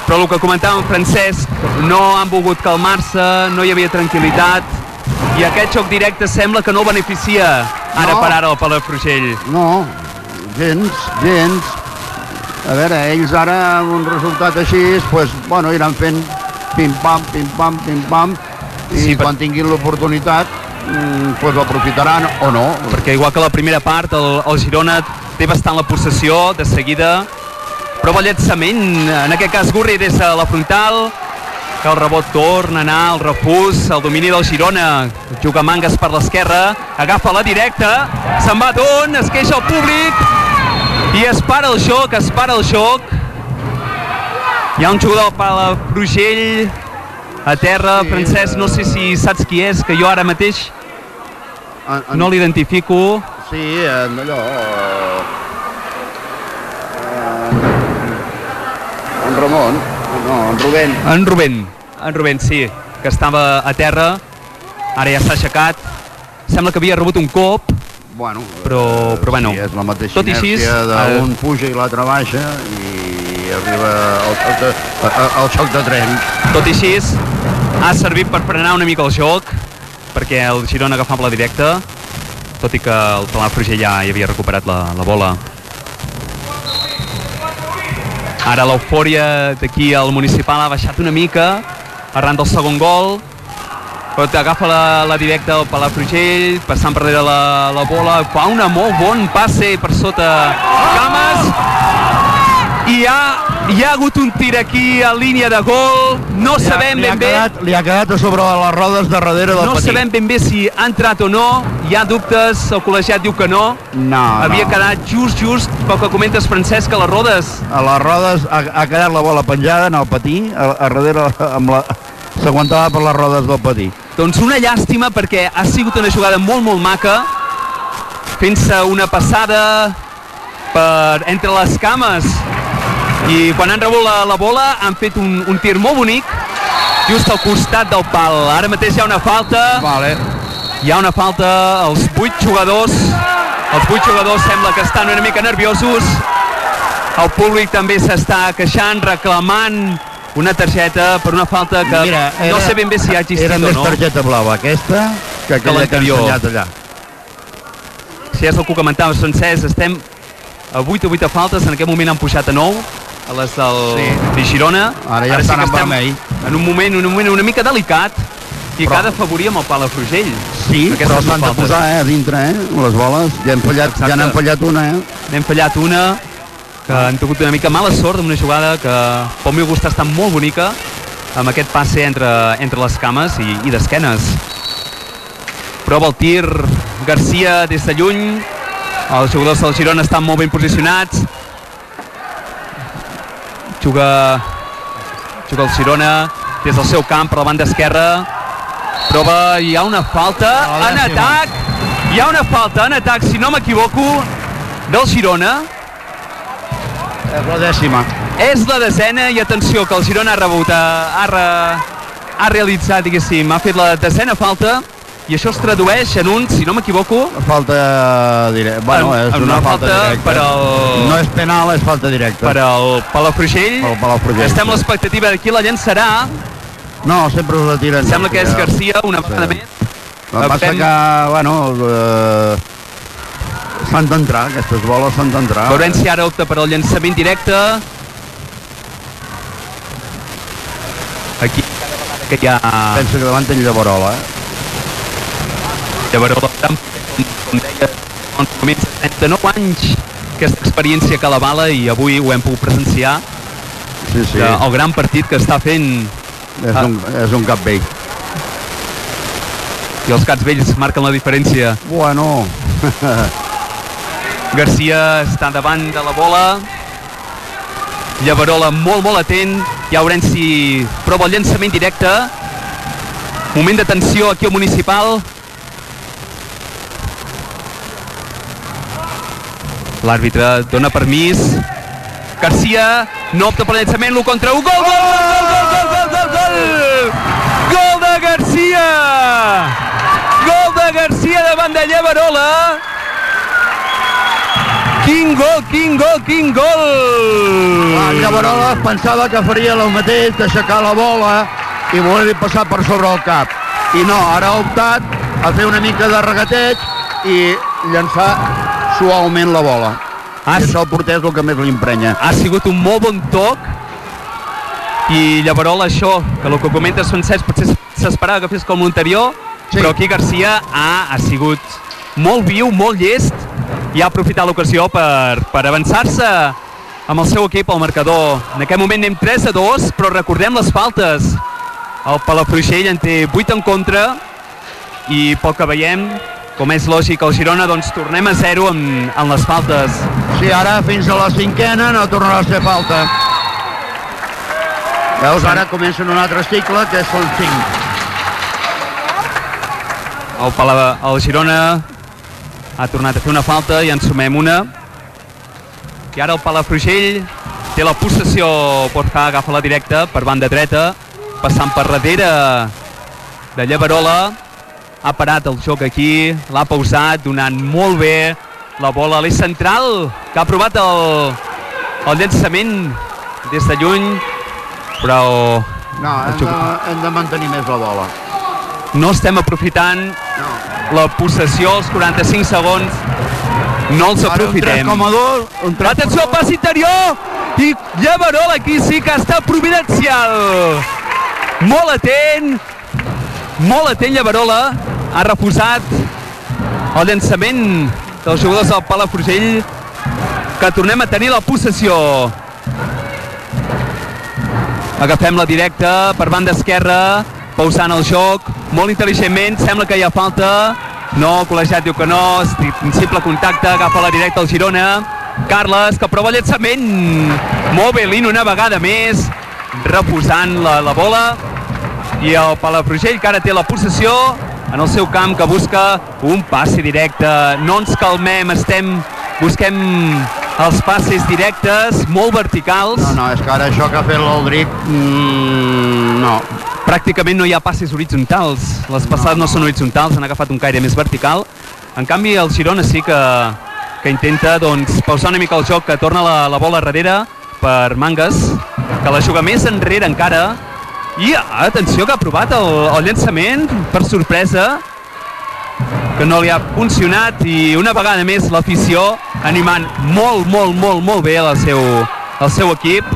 S2: Però el que comentava en Francesc, no han volgut calmar-se, no hi havia tranquil·litat, i aquest xoc directe sembla que no beneficia ara
S3: No.
S2: per ara el Palafrugell.
S3: No, gens, gens. A veure, ells ara amb un resultat així, pues, bueno, iran fent pim-pam, pim-pam, pim-pam, i
S2: Sí,
S3: sí,
S2: per-
S3: quan tinguin l'oportunitat, mm, pues l'aprofitaran o no.
S2: Perquè igual que la primera part, el, el Girona té bastant la possessió de seguida, prova llançament, en aquest cas Gurri des de la frontal, que el rebot torna a anar, el refús, el domini del Girona, juga mangas per l'esquerra, agafa la directa, se'n va d'on, es queixa el públic, i es para el joc, es para el joc. Hi ha un jugador del Palafrugell a terra,
S3: Sí,
S2: Francesc, no sé si saps qui és, que jo ara mateix
S3: En, en,
S2: no l'identifico.
S3: Sí, en allò... en Ramon, no, en Rubén.
S2: En Rubén, en Rubén, sí, que estava a terra, ara ja s'ha aixecat. Sembla que havia rebut un cop,
S3: Bueno,
S2: Però-
S3: eh,
S2: però bueno,
S3: sí, és la mateixa
S2: tot i així, eh,
S3: d'un puja i l'altre baixa i arriba al xoc de, al xoc de tren.
S2: tot i així, ha servit per frenar una mica el joc, perquè el Girona agafava la directa, tot i que el Palafrugell ja hi havia recuperat la, la bola. Ara l'eufòria d'aquí al municipal ha baixat una mica arran del segon gol, però agafa la, la directa al Palafrugell, passant per darrere la, la bola, fa una molt bon passe per sota Cames, hi ha, hi ha hagut un tir aquí a línia de gol, no sabem
S3: li ha
S2: ben bé,
S3: quedat, Li ha quedat a sobre les rodes de darrere del
S2: no
S3: patí.
S2: sabem ben bé si ha entrat o no, hi ha dubtes, el col·legiat diu que no,
S3: No,
S2: havia
S3: no.
S2: quedat just, just, pel que comentes Francesc, a les rodes,
S3: A les rodes ha, ha quedat la bola penjada en el patí, a, a darrere amb la... s'aguantava per les rodes del patí.
S2: Doncs una llàstima perquè ha sigut una jugada molt, molt maca, fent-se una passada per entre les cames i quan han rebut la, la bola han fet un, un tir molt bonic just al costat del pal. Ara mateix hi ha una falta,
S3: Vale.
S2: hi ha una falta, els vuit jugadors, els vuit jugadors sembla que estan una mica nerviosos, el públic també s'està queixant, reclamant una targeta per una falta que
S3: Mira,
S2: no sé ben bé si ha existit
S3: era
S2: o
S3: més
S2: no.
S3: targeta blava aquesta que aquella que
S2: l'anterior.
S3: ensenyat allà.
S2: Si és el que ho comentaves, Francesc, estem a 8 o 8 faltes, en aquest moment han pujat a 9 a les del
S3: Sí.
S2: de Girona.
S3: Ara ja estan
S2: que
S3: en vermell.
S2: en un moment, un moment una mica delicat i
S3: Però-
S2: que ha d'afavorir amb el Palafrugell.
S3: Sí,
S2: Aquestes
S3: però s'han de posar eh, a dintre, eh, les boles. Ja han fallat,
S2: Exacte.
S3: ja n'han fallat una, eh?
S2: N'hem fallat una, que han tingut una mica mala sort amb una jugada que pel meu gust està molt bonica, amb aquest passe entre, entre les cames i, i d'esquenes. Prova el tir Garcia des de lluny, els jugadors del Girona estan molt ben posicionats, juga, juga el Girona des del seu camp per la banda esquerra, prova, hi ha una falta
S3: La
S2: en atac, hi ha una falta en atac, si no m'equivoco, del Girona,
S3: És la dècima.
S2: és la desena i atenció que el Girona ha rebut, ha, ha, ha realitzat, diguéssim, ha fet la desena falta i això es tradueix en un, si no m'equivoco,
S3: Falta directa. Bueno,
S2: En-
S3: és una,
S2: una
S3: falta,
S2: falta
S3: directa.
S2: per al-
S3: No és penal, és falta directa.
S2: per al Palafrugell.
S3: Pel Palafrugell,
S2: Estem a l'expectativa de qui la llançarà.
S3: No, sempre us la tiren.
S2: Sembla que és. Garcia una
S3: Sí.
S2: vegada més.
S3: El que passa que, bueno, eh, s'han d'entrar, aquestes boles s'han d'entrar.
S2: Veurem si ara opta per al llançament directe. Aquí que hi ha
S3: Pensa que davant té Llavarola, eh?
S2: Llavaró com, com deia, en moments de 39 anys aquesta experiència que la bala i avui ho hem pogut presenciar.
S3: Sí, sí.
S2: que el gran partit que està fent
S3: És, un, és un cap vell.
S2: i els cats vells marquen la diferència.
S3: Bueno,
S2: Garcia està davant de la bola. Llavarola molt molt atent. Ja veurem si prova el llançament directe. Moment de tensió aquí al municipal L'àrbitre dona permís. Garcia no opta per llançament, l'1 contra 1. Gol, gol, gol, gol, gol, gol, gol, gol! Gol de Garcia! Gol de Garcia davant de Llevarola. Quin gol, quin gol, quin gol!
S3: El Llavarola pensava que faria el mateix d'aixecar la bola i voler passar per sobre el cap. I no, ara ha optat a fer una mica de regateig i llançar suaument la bola.
S2: Ah,
S3: I això al porter és el que més li emprenya.
S2: Ha sigut un molt bon toc i Llavarola això, que el que comentes són certs, potser s'esperava que fes com l'anterior, sí. però aquí Garcia ha, ha sigut molt viu, molt llest i ha aprofitat l'ocasió per, per avançar-se amb el seu equip al marcador. En aquest moment anem 3 a 2, però recordem les faltes. El Palafrugell en té 8 en contra i pel que veiem, com és lògic, el Girona, doncs tornem a 0 en, en les faltes.
S3: Sí, ara fins a la cinquena no tornarà a ser falta. Veus, ara comencen un altre cicle que són 5.
S2: El, Pala, el Girona ha tornat a fer una falta i en sumem una. I ara el Palafrugell té la possessió, Borja agafa la directa per banda dreta, passant per darrere de Llevarola, ha parat el joc aquí, l'ha pausat, donant molt bé la bola a l'eix central, que ha provat el, el llançament des de lluny, però
S3: No, hem de, hem de mantenir més la bola.
S2: no estem aprofitant
S3: No.
S2: la possessió als 45 segons no els
S3: Ara un
S2: aprofitem
S3: 3,2, un 3,2.
S2: atenció pas interior i Llevarola aquí sí que està providencial molt atent molt atent Llevarola ha refusat el llançament dels jugadors del Palafrugell que tornem a tenir la possessió. Agafem la directa per banda esquerra pausant el joc molt intel·ligentment, sembla que hi ha falta. No, col·legiat diu que no simple contacte, agafa la directa al Girona. Carles, que prova llançament. Lino una vegada més refusant la, la bola. I el Palafrugell que ara té la possessió en el seu camp que busca un passi directe no ens calmem, estem busquem els passes directes molt verticals
S3: No, no, és que ara això que ha fet l'Aldric, mm, no.
S2: pràcticament no hi ha passes horitzontals. Les passades no, no són horitzontals, han agafat un caire més vertical. En canvi, el Girona sí que, que intenta doncs, pausar una mica el joc, que torna la, la bola darrere per Mangas, que la juga més enrere encara. I atenció que ha provat el, el llançament, per sorpresa, que no li ha funcionat i una vegada més l'afició animant molt, molt, molt, molt bé el seu, el seu equip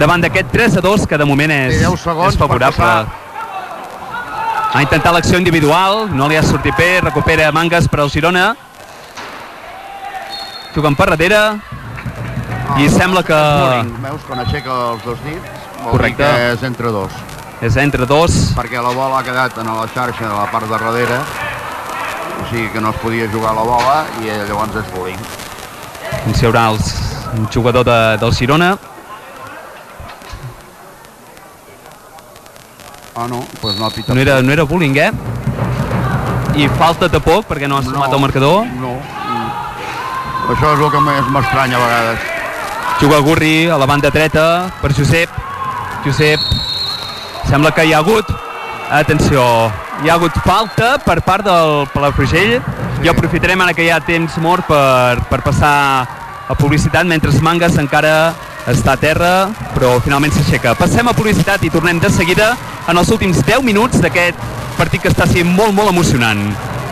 S2: davant d'aquest 3 a 2 que de moment és,
S3: Té 10 segons
S2: és favorable. Ha intentat l'acció individual, no li ha sortit bé, recupera Mangas per al Girona. Juguen per darrere i sembla que
S3: veus quan aixeca els dos dits? Vol
S2: Correcte.
S3: dir que és entre dos.
S2: És entre dos.
S3: Perquè la bola ha quedat en la xarxa de la part de darrere, o sigui que no es podia jugar la bola i llavors és bowling.
S2: Doncs hi haurà els, un jugador de, del Girona.
S3: Ah, no, doncs no ha pitat.
S2: No era, no era bullying, eh? I falta de poc perquè no ha sumat el marcador.
S3: No. Mm. Això és el que més m'estranya a vegades.
S2: Juga Gurri a la banda dreta per Josep. Josep, sembla que hi ha hagut, atenció, hi ha hagut falta per part del Palafrugell sí. i aprofitarem ara que hi ha temps mort per, per passar a publicitat mentre Mangas encara està a terra, però finalment s'aixeca. Passem a publicitat i tornem de seguida en els últims 10 minuts d'aquest partit que està sent molt, molt emocionant.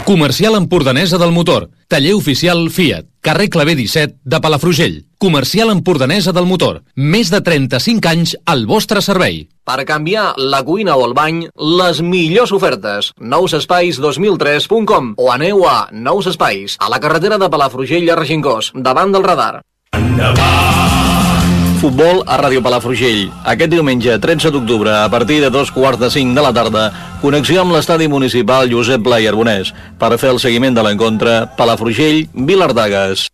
S6: Comercial Empordanesa del Motor. Taller oficial Fiat. Carrer Clavé 17 de Palafrugell. Comercial Empordanesa del Motor. Més de 35 anys al vostre servei.
S8: Per canviar la cuina o el bany, les millors ofertes. nousespais2003.com o aneu a Nous Espais, a la carretera de Palafrugell a Regincós, davant del radar. Futbol a Ràdio Palafrugell. Aquest diumenge, 13 d'octubre, a partir de dos quarts de cinc de la tarda, connexió amb l'estadi municipal Josep Pla i Arbonès per fer el seguiment de l'encontre Palafrugell-Vilardagues.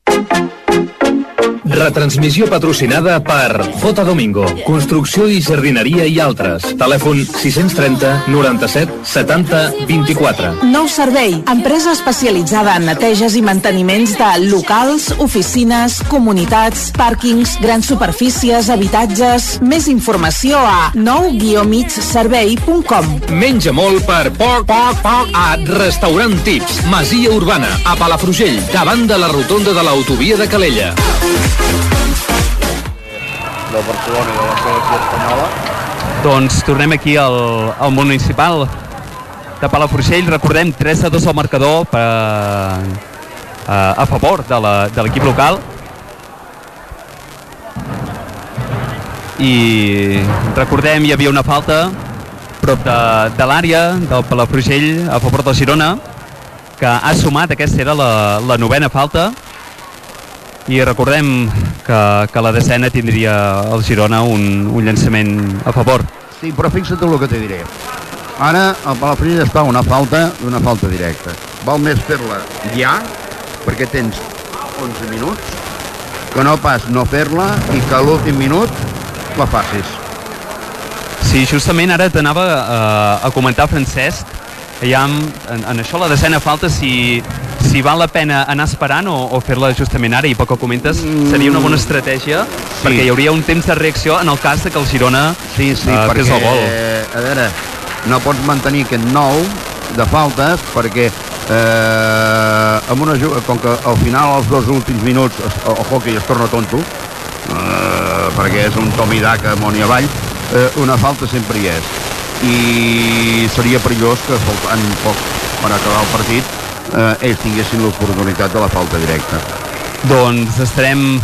S9: Retransmissió patrocinada per Fota Domingo, construcció i jardineria i altres. Telèfon 630 97 70 24.
S5: Nou servei, empresa especialitzada en neteges i manteniments de locals, oficines, comunitats, pàrquings, grans superfícies, habitatges... Més informació a nou-migservei.com
S6: Menja molt per poc, poc, poc a Restaurant Tips, Masia Urbana, a Palafrugell, davant de la rotonda de l'autovia de Calella.
S3: De Barcelona i de la selecció espanyola.
S2: Doncs tornem aquí al, al municipal de Palafrugell. Recordem 3 a 2 al marcador per, a, a favor de de l'equip local. I recordem, hi havia una falta prop de, de l'àrea del Palafrugell a favor del Girona que ha sumat, aquesta era la, la novena falta i recordem que, que la decena tindria el Girona un, un llançament a favor.
S3: Sí, però fixa't el que te diré. Ara el Palafrugell està a una falta d'una falta directa. Val més fer-la ja, perquè tens 11 minuts, que no pas no fer-la i que a l'últim minut la facis.
S2: Sí, justament ara t'anava a, a comentar, Francesc, ja en, en això la decena falta, si, si val la pena anar esperant o, o fer-la justament ara, i pel que comentes, seria una bona estratègia, sí. perquè hi hauria un temps de reacció en el cas de que el Girona
S3: Sí, sí,
S2: eh,
S3: perquè,
S2: fes el gol.
S3: a veure, no pots mantenir aquest nou de faltes perquè eh, amb una, com que al final els dos últims minuts el, el hockey es torna tonto eh, perquè és un tom i daca amunt i avall eh, una falta sempre hi és i seria perillós que faltant poc per acabar el partit eh, ells tinguessin l'oportunitat de la falta directa
S2: Doncs estarem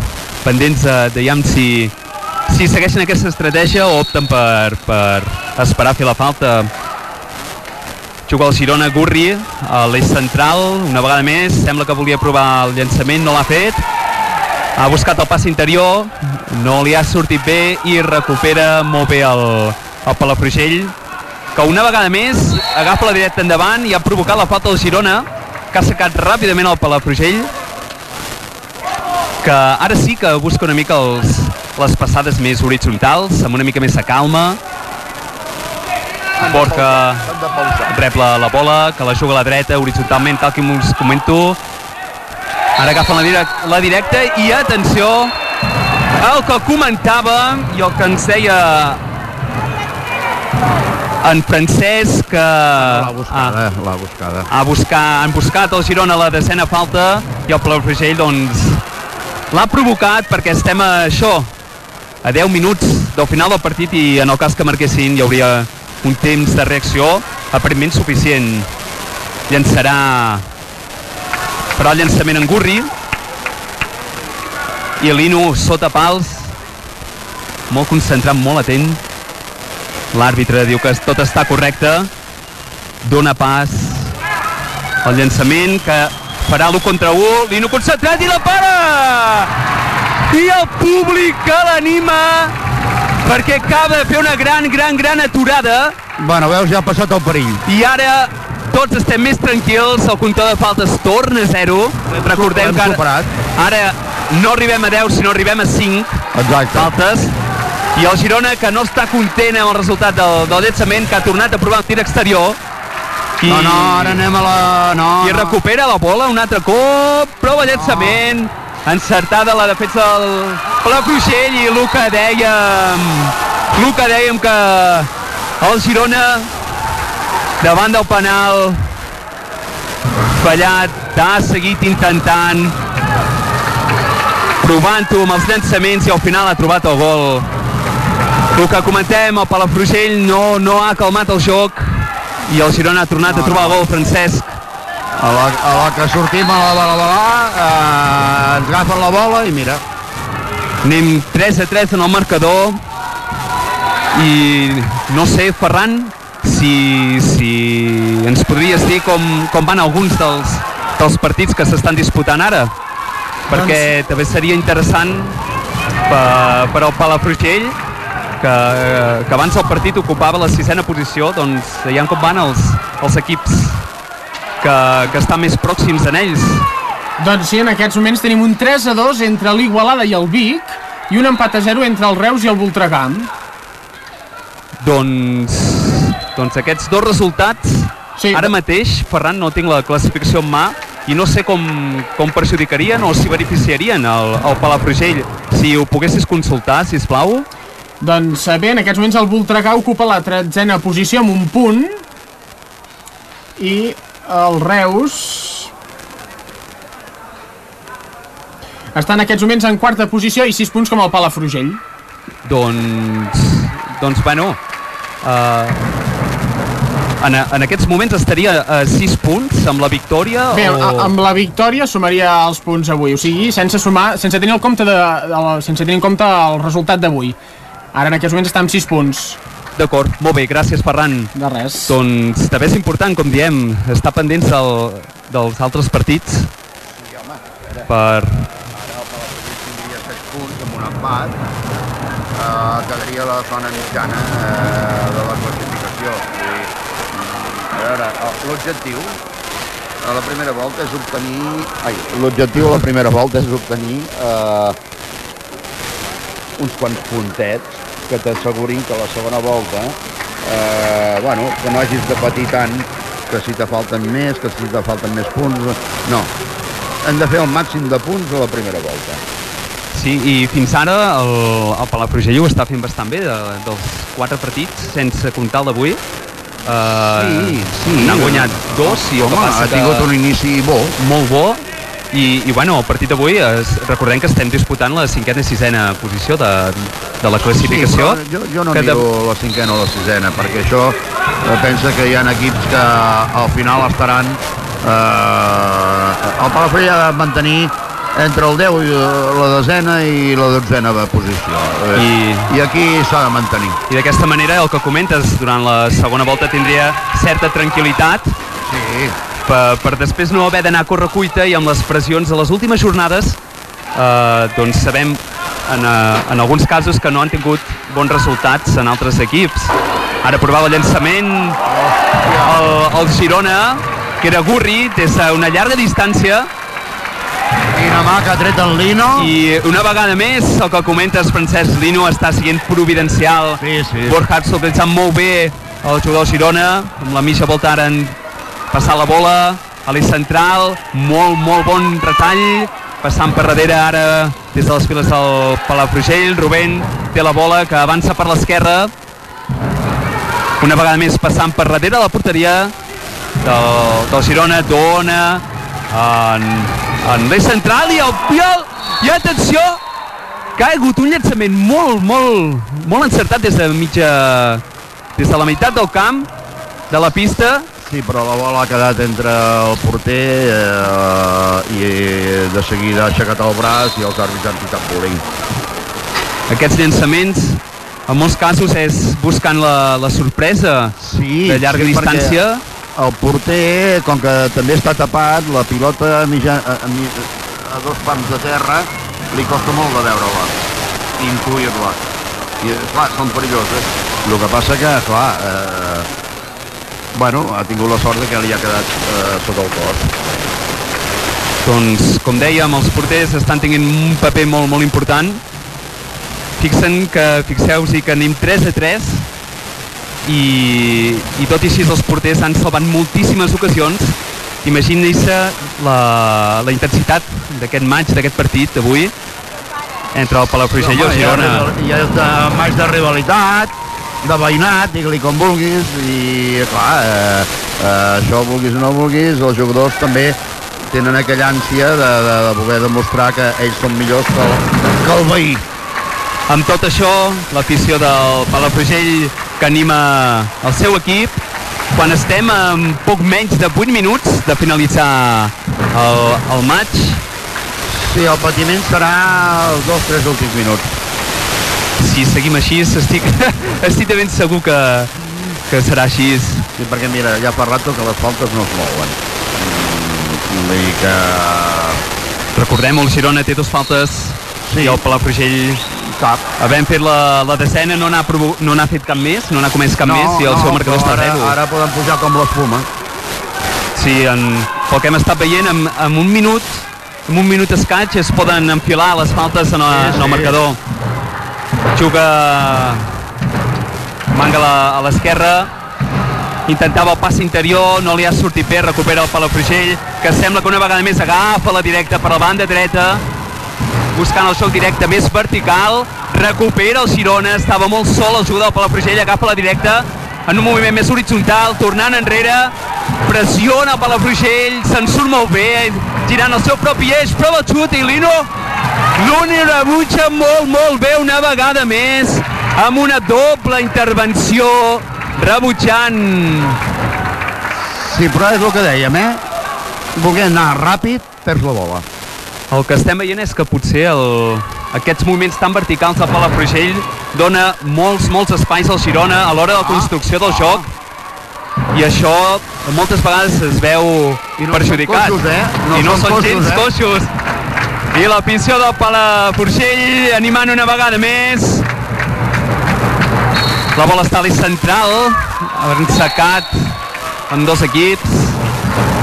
S2: pendents de, de si, si segueixen aquesta estratègia o opten per, per esperar fer la falta. Juga el Girona Gurri a l'eix central, una vegada més, sembla que volia provar el llançament, no l'ha fet. Ha buscat el pas interior, no li ha sortit bé i recupera molt bé el, el Palafrugell, que una vegada més agafa la directa endavant i ha provocat la falta del Girona, que ha secat ràpidament el Palafrugell, que ara sí que busca una mica els, les passades més horitzontals, amb una mica més de calma. Borja rep la, la bola, que la juga a la dreta horitzontalment, tal com us comento. Ara agafen la, direc la directa i atenció, el que comentava i el que ens deia en Francesc que
S3: l'ha buscada, l'ha buscada
S2: ha buscar, han buscat el Girona la desena falta i el Palafrugell doncs l'ha provocat perquè estem a això a 10 minuts del final del partit i en el cas que marquessin hi hauria un temps de reacció aparentment suficient. Llançarà però el llançament en Gurri. I Lino sota pals molt concentrat, molt atent l'àrbitre diu que tot està correcte dona pas el llançament que farà l'1 contra 1 Lino concentrat i la para i el públic que l'anima perquè acaba de fer una gran, gran, gran aturada
S3: bueno, veus, ja ha passat el perill
S2: i ara tots estem més tranquils, el comptador de faltes torna a 0. Recordem que ara, ara no arribem a 10, sinó arribem a 5
S3: Exacte.
S2: faltes. I el Girona, que no està content amb el resultat del, del llançament, que ha tornat a provar el tir exterior. I,
S3: No, no, ara anem a la... No,
S2: I
S3: no.
S2: recupera la bola un altre cop, prova llançament, encertada la defensa del Palafrugell i el que dèiem, el que dèiem que el Girona davant del penal fallat, ha seguit intentant provant-ho amb els llançaments i al final ha trobat el gol el que comentem, el Palafrugell no, no ha calmat el joc. I el Girona ha tornat
S3: No,
S2: a trobar
S3: no.
S2: gol Francesc.
S3: A la, a la que sortim a la, a la, a la, eh, ens agafen la bola i mira,
S2: anem 3 a 3 en el marcador. I no sé, Ferran si, si ens podries dir com, com van alguns dels, dels partits que s'estan disputant ara. Perquè també seria interessant per, per al Palafrugell que, que abans el partit ocupava la sisena posició doncs veiem com van els, els equips que, que estan més pròxims en ells
S1: Doncs sí, en aquests moments tenim un 3 a 2 entre l'Igualada i el Vic i un empat a 0 entre el Reus i el Voltregà.
S2: Doncs, doncs aquests dos resultats,
S1: Sí.
S2: ara mateix, Ferran, no tinc la classificació en mà i no sé com, com perjudicarien o si beneficiarien el, el Palafrugell. Si ho poguessis consultar, si plau.
S1: Doncs eh, bé, en aquests moments el Voltregà ocupa la tretzena posició amb un punt i el Reus està en aquests moments en quarta posició i 6 punts com el Palafrugell.
S2: Doncs, doncs bueno, uh, en, en aquests moments estaria a 6 punts amb la victòria
S1: Bé,
S2: o...
S1: a- amb la victòria sumaria els punts avui, o sigui, sense sumar, sense tenir el compte de, de sense tenir en compte el resultat d'avui. Ara en aquests moments està amb 6 punts.
S2: D'acord, molt bé, gràcies Ferran.
S1: De res.
S2: Doncs també és important, com diem, estar pendents del, dels altres partits
S3: Sí, home, a veure,
S2: per...
S3: ara el Palafrugell tindria 7 punts amb un empat, eh, quedaria la zona mitjana eh, de la classificació. Dir, mm, a veure, el- l'objectiu a la primera volta és obtenir... Ai, l'objectiu a la primera volta és obtenir eh, uns quants puntets que t'assegurin que la segona volta eh, bueno, que no hagis de patir tant que si te falten més, que si te falten més punts... No, hem de fer el màxim de punts a la primera volta.
S2: Sí, i fins ara el, el Palafrugell ho està fent bastant bé de, dels quatre partits, sense comptar el d'avui. Uh,
S3: Sí, sí.
S2: N'han guanyat dos i
S3: Home,
S2: que
S3: ha tingut un inici bo.
S2: molt bo i, i bueno, el partit d'avui recordem que estem disputant la cinquena i sisena posició de, de la classificació
S3: Sí, jo, jo no
S2: que de-
S3: miro la cinquena o la sisena, perquè això eh, pensa que hi ha equips que al final estaran... Eh, el Palafrugell ha de mantenir entre el 10 i la desena i la dotzena de posició. Eh,
S2: I-
S3: I aquí s'ha de mantenir.
S2: i d'aquesta manera el que comentes durant la segona volta tindria certa tranquil·litat
S3: Sí,
S2: per, per després no haver d'anar a correcuita i amb les pressions de les últimes jornades eh, doncs sabem en, eh, en alguns casos que no han tingut bons resultats en altres equips. Ara provava el llançament el, el Girona que era Gurri des d'una llarga distància.
S3: Quina mà que ha tret el Lino.
S2: i una vegada més el que comentes Francesc Lino està sent providencial.
S3: Sí, sí.
S2: Borja utilitzant molt bé el jugador Girona amb la mitja volta ara en passar la bola. A l'eix central molt, molt bon retall passant per darrere ara des de les files del Palafrugell Rubén té la bola que avança per l'esquerra. Una vegada més passant per darrere la porteria del, del Girona dona en, en l'eix central i el Piol i atenció que ha hagut un llançament molt, molt, molt encertat des de mitja des de la meitat del camp de la pista
S3: Sí, però la bola ha quedat entre el porter eh, i de seguida ha aixecat el braç i els àrbits han pitat bowling.
S2: aquests llançaments en molts casos és buscant la, la sorpresa
S3: Sí,
S2: de llarga
S3: sí,
S2: distància
S3: El porter, com que també està tapat, la pilota a, mitja, a, a, a dos pams de terra li costa molt de veure-la, intuir-la. I, clar, són perilloses. El que passa que, clar, eh, bueno, ha tingut la sort de que li ha quedat eh, sota el cos.
S2: doncs com dèiem els porters estan tenint un paper molt molt important. Fixen que fixeu-vos que anem 3 a 3 i, i tot i així els porters han salvat moltíssimes ocasions. Imaginin-se la, la intensitat d'aquest maig, d'aquest partit d'avui entre el Palafrugell i el
S3: Home, hi ha
S2: Girona
S3: Hi ha de, maig de rivalitat, de veïnat, digue-li com vulguis, i clar, eh, eh, això vulguis o no vulguis, els jugadors també tenen aquella ànsia de, de, de voler demostrar que ells són millors que el, que el veí.
S2: Amb tot això, l'afició del Palafrugell que anima el seu equip, quan estem en poc menys de 8 minuts de finalitzar el, el maig,
S3: Sí, el patiment serà els dos, tres últims minuts.
S2: Si seguim així, estic, estic de ben segur que, que serà així.
S3: Sí, perquè mira, ja fa rato que les faltes no es mouen. Mm, dir que...
S2: Recordem, el Girona té dues faltes
S3: Sí.
S2: i el Palafrugell,
S3: Cap.
S2: havent fet la, la decena, no n'ha provo- no n'ha fet cap més, no n'ha comès cap més i el seu marcador està a
S3: ara,
S2: zero.
S3: Ara poden pujar com l'espuma.
S2: Sí, en, pel que hem estat veient, en, en un minut en un minut escaig es poden enfilar les faltes en, el,
S3: Sí,
S2: en el
S3: sí.
S2: marcador. Juga Manga a l'esquerra, intentava el pas interior, no li ha sortit bé, recupera el Palafrugell, que sembla que una vegada més agafa la directa per la banda dreta, buscant el xoc directe més vertical, recupera el Girona, estava molt sol el jugador del Palafrugell, agafa la directa, en un moviment més horitzontal, tornant enrere, pressiona el Palafrugell, se'n surt molt bé, girant el seu propi eix, prova el xut i Lino, l'Uni rebutja molt, molt bé una vegada més, amb una doble intervenció, rebutjant
S3: Sí, però és el que dèiem, eh? Volent anar ràpid, perds la bola.
S2: El que estem veient és que potser el, aquests moviments tan verticals del Palafrugell dona molts, molts espais al Girona a l'hora de la construcció del joc i això moltes vegades es veu
S3: I no
S2: perjudicat.
S3: coixos, eh? No
S2: I no
S3: són
S2: són
S3: coixos,
S2: gens
S3: eh?
S2: coixos. I la pinció del Palafrugell animant una vegada més. La bola està a l'eix central, encecat amb dos equips.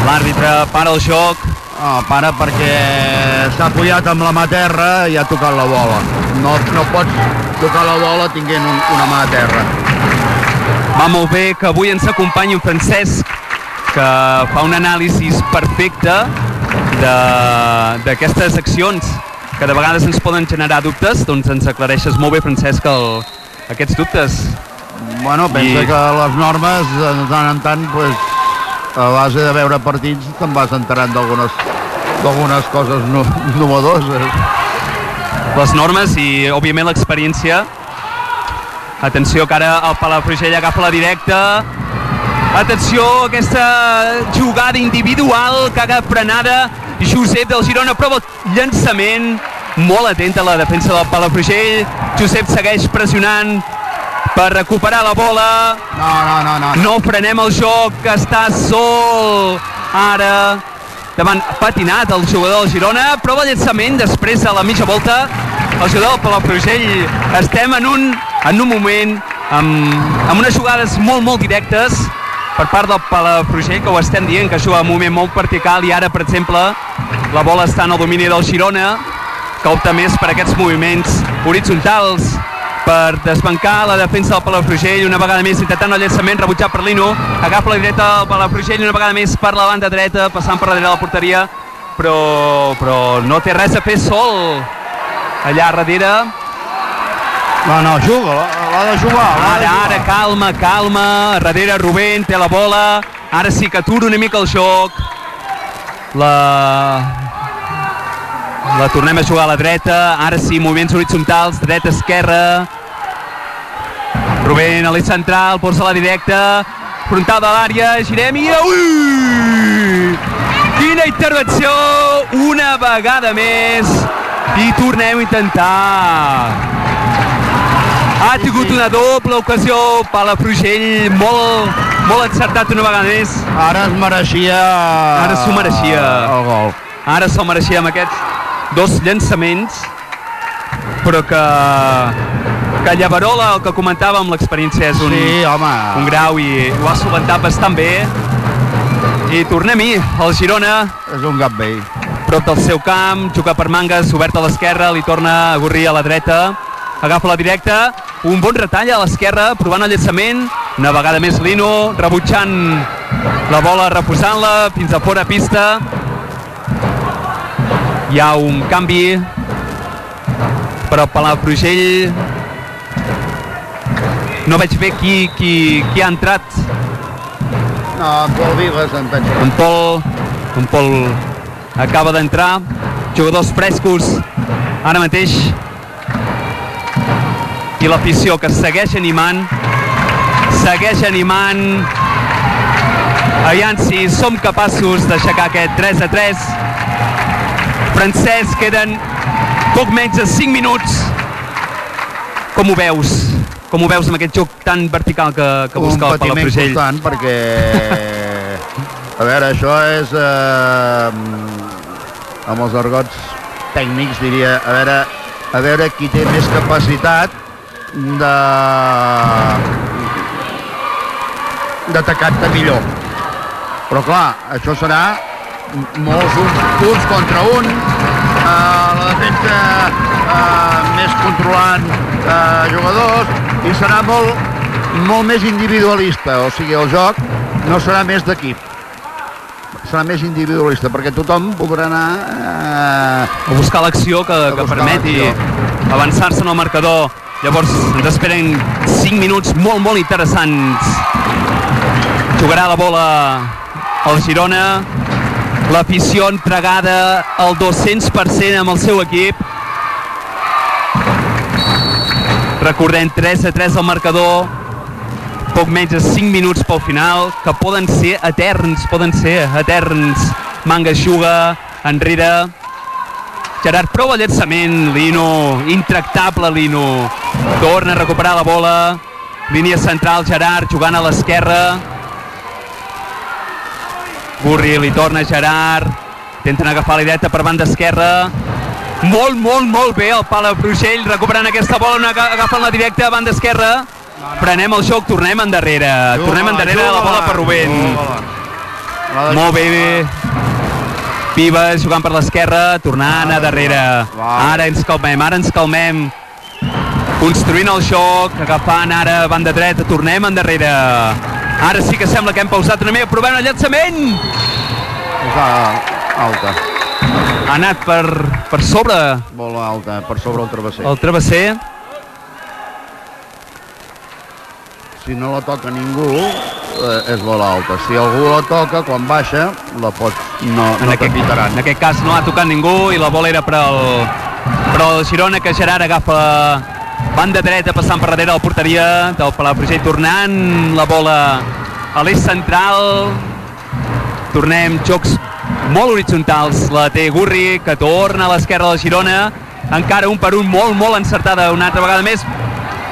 S2: L'àrbitre para el joc,
S3: No, para perquè s'ha apoyat amb la mà a terra i ha tocat la bola. No, no pots tocar la bola tinguent un, una mà a terra.
S2: Va molt bé que avui ens acompanyi en Francesc, que fa un anàlisi perfecte de- d'aquestes accions que de vegades ens poden generar dubtes, doncs ens aclareixes molt bé, Francesc, el, aquests dubtes.
S3: Bueno, pensa
S2: I-
S3: que les normes, de tant en tant, pues, a base de veure partits, te'n vas enterant d'algunes coses no, novedoses.
S2: Les normes i, òbviament, l'experiència. Atenció, que ara el Palafrugell agafa la directa. Atenció, aquesta jugada individual, caga frenada. Josep del Girona prova el llançament. Molt atenta a la defensa del Palafrugell. Josep segueix pressionant per recuperar la bola.
S3: No, no, no, no.
S2: No frenem el joc, que està sol. Ara, davant patinat el jugador del Girona, prova el llançament després a la mitja volta. El jugador del Palafrugell, estem en un, en un moment amb, amb unes jugades molt, molt directes per part del Palafrugell, que ho estem dient, que juga en un moment molt vertical i ara, per exemple, la bola està en el domini del Girona, que opta més per aquests moviments horitzontals per desbancar la defensa del Palafrugell una vegada més intentant el llançament rebutjat per Lino agafa la dreta del Palafrugell una vegada més per la banda dreta passant per darrere de la porteria però, però no té res a fer sol allà darrere
S3: No, no, juga, l'ha de jugar.
S2: ara,
S3: jugar.
S2: ara, calma, calma darrere Rubén té la bola ara sí que atura una mica el joc la la tornem a jugar a la dreta. Ara sí, moviments horitzontals dreta, esquerra. Rubén a l'eix central, posa la directa. Frontal de l'àrea, girem i ui! quina intervenció! Una vegada més. I tornem a intentar ha tingut una doble ocasió Palafrugell molt, molt encertat una vegada més
S3: Ara es mereixia...
S2: Ara s'ho mereixia.
S3: El gol.
S2: ara se'l mereixia amb aquests dos llançaments però que que Llaverola, el que comentàvem l'experiència és un,
S3: Sí, home.
S2: un grau i ho ha solventat bastant bé i tornem-hi el Girona
S3: És un gat vell.
S2: prop del seu camp, juga per Mangas, obert a l'esquerra, li torna a Gorri a la dreta, agafa la directa, un bon retall a l'esquerra, provant el llançament, una vegada més Lino, rebutjant la bola, reposant-la fins a fora pista. Hi ha un canvi, però Palafrugell no veig bé qui, qui, qui ha entrat.
S3: No, en Pol Vives, em penso.
S2: En Pol, en Pol acaba d'entrar, jugadors frescos ara mateix i l'afició que segueix animant segueix animant aviam si som capaços d'aixecar aquest 3 a 3 Francesc, queden poc menys de 5 minuts com ho veus? Com ho veus amb aquest joc tan vertical que, que busca el
S3: un patiment
S2: Palafrugell?
S3: perquè a veure, això és eh, amb els argots tècnics diria, a veure a veure qui té més capacitat de d'atacar-te millor. Però clar, això serà molts un, uns contra un, eh, la defensa eh, més controlant eh, jugadors i serà molt, molt més individualista, o sigui, el joc no serà més d'equip. Serà més individualista perquè tothom podrà anar eh,
S2: a buscar l'acció que, que permeti avançar-se en el marcador llavors ens esperen 5 minuts molt molt interessants. Jugarà la bola el Girona. L'afició entregada al 200% amb el seu equip. Recordem 3 a 3 al marcador. Poc menys de 5 minuts pel final, que poden ser eterns, poden ser eterns. Manga juga, enrere, Gerard prova llançament, Lino, intractable Lino, torna a recuperar la bola, línia central Gerard jugant a l'esquerra, Burri li torna a Gerard, intenten agafar la dreta per banda esquerra, molt, molt, molt bé el Palafrugell recuperant aquesta bola, agafen la directa a banda esquerra, Prenem el joc, tornem endarrere.
S3: Juga,
S2: tornem endarrere
S3: juga,
S2: la bola per Rubén.
S3: juga.
S2: Molt bé. Vives jugant per l'esquerra, tornant a darrere. Ara ens calmem, ara ens calmem. Construint el joc, agafant ara banda dreta, tornem endarrere. Ara sí que sembla que hem pausat una mica, provem el llançament.
S3: alta.
S2: Ha anat per, per sobre
S3: Bola alta, per sobre el travesser.
S2: el travesser.
S3: Si no la toca ningú, eh, és bola alta. Si algú la toca, quan baixa, la pot... No,
S2: en,
S3: no
S2: aquest, en aquest cas no ha tocat ningú i la bola era per al, per al Girona que Gerard agafa banda dreta passant per darrere la porteria del Palafrugell tornant la bola a l'eix central tornem jocs molt horitzontals la té Gurri que torna a l'esquerra del Girona encara un per un molt molt encertada una altra vegada més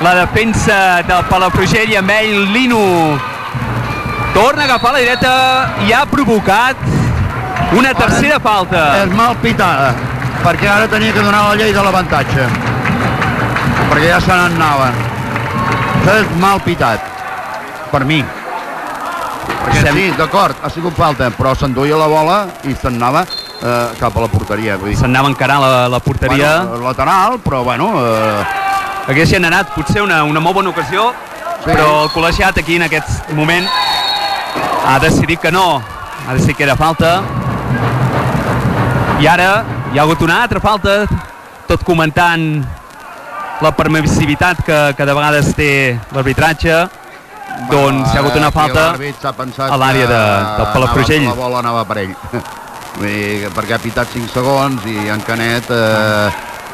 S2: la defensa del Palafrugell i amb ell Lino torna a agafar la dreta i ha provocat una tercera falta.
S3: És mal pitada, perquè ara tenia que donar la llei de l'avantatge. Perquè ja se n'anaven. És mal pitat, per mi. Perquè
S2: Sem-
S3: sí, d'acord, ha sigut falta, però s'enduia la bola i se'n anava eh, cap a la porteria. Vull dir,
S2: Se'n anava encarar la, la porteria.
S3: bueno, lateral, però bueno... Eh,
S2: Hagués generat potser una, una molt bona ocasió,
S3: Sí.
S2: però el col·legiat aquí en aquest moment ha decidit que no. Ha decidit que era falta. I ara hi ha hagut una altra falta, tot comentant la permissivitat que, que de vegades té l'arbitratge. Doncs hi ha hagut una falta a l'àrea de, del Palafrugell.
S3: La bola anava per ell. Que perquè ha pitat 5 segons i en Canet eh,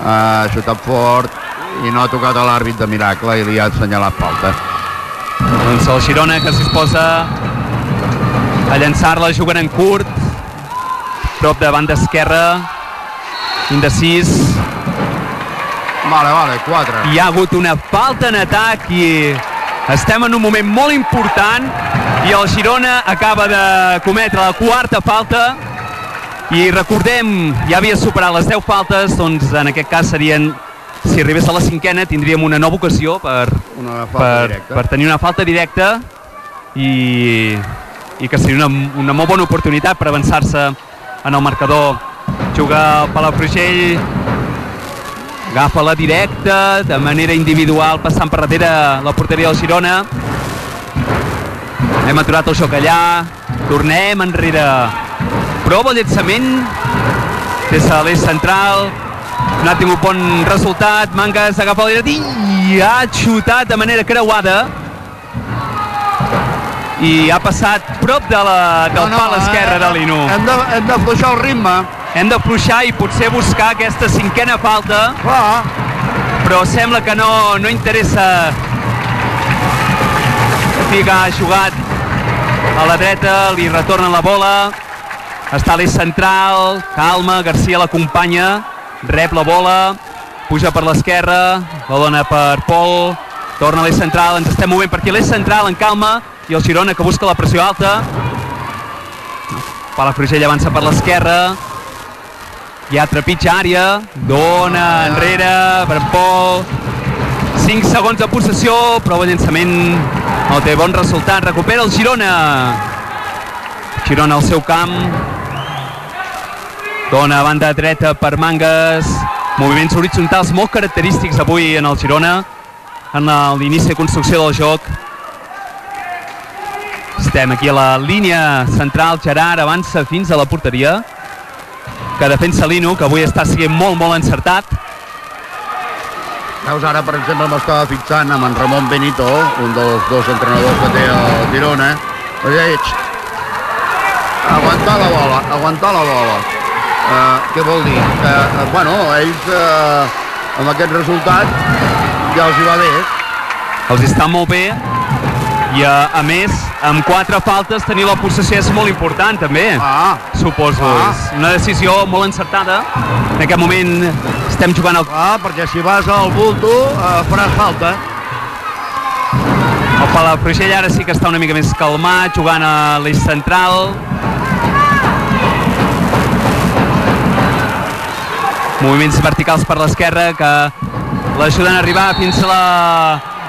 S3: ha xutat fort i no ha tocat a l'àrbit de miracle i li ha assenyalat falta.
S2: Doncs el Girona que s'hi posa a llançar-la jugant en curt, prop de banda esquerra, indecis,
S3: Vale, vale, 4.
S2: hi ha hagut una falta en atac i estem en un moment molt important i el Girona acaba de cometre la quarta falta i recordem, ja havia superat les 10 faltes, doncs en aquest cas serien, si arribés a la cinquena, tindríem una nova ocasió per,
S3: Una falta
S2: per,
S3: directa.
S2: per tenir una falta directa i, i que seria una, una molt bona oportunitat per avançar-se en el marcador. Juga el Palafrugell, agafa la directa de manera individual passant per darrere la porteria del Girona. Hem aturat el joc allà, tornem enrere. Prova el llançament des de l'eix central, no ha tingut bon resultat, Mangas agafa la dreta i ha xutat de manera creuada i ha passat prop de la, del no, no, pal esquerre de Lino.
S3: Hem de, hem de fluixar el ritme.
S2: Hem de fluixar i potser buscar aquesta cinquena falta,
S3: Clar,
S2: però sembla que no, no interessa Figa ha jugat a la dreta, li retorna la bola, està a l'eix central, calma, Garcia l'acompanya, rep la bola, puja per l'esquerra, la dona per Pol, torna a l'eix central, ens estem movent per aquí l'eix central en calma, i el Girona que busca la pressió alta. Palafrugell avança per l'esquerra, ha trepitja àrea, dona enrere per en Pol, 5 segons de possessió, però el llançament no té bon resultat, recupera el Girona. Girona al seu camp, Dona banda dreta per Mangas. Moviments horitzontals molt característics avui en el Girona, en l'inici de construcció del joc. Estem aquí a la línia central, Gerard avança fins a la porteria, que defensa Lino, que avui està sent molt, molt encertat.
S3: Veus, ara, per exemple, m'estava fixant amb en Ramon Benito, un dels dos entrenadors que té el Girona. Oye, aguantar la bola, aguantar la bola. Uh, què vol dir? Que, uh, bueno, ells uh, amb aquest resultat ja els hi va bé.
S2: Els està molt bé i a, a més, amb quatre faltes tenir la possessió és molt important també,
S3: Ah,
S2: suposo.
S3: Ah.
S2: És una decisió molt encertada. En aquest moment estem jugant al,
S3: ah, perquè si vas al bulto uh, faràs falta.
S2: el Palafrugell ara sí que està una mica més calmat, jugant a l'eix central. Moviments verticals per l'esquerra que l'ajuden a arribar fins a la,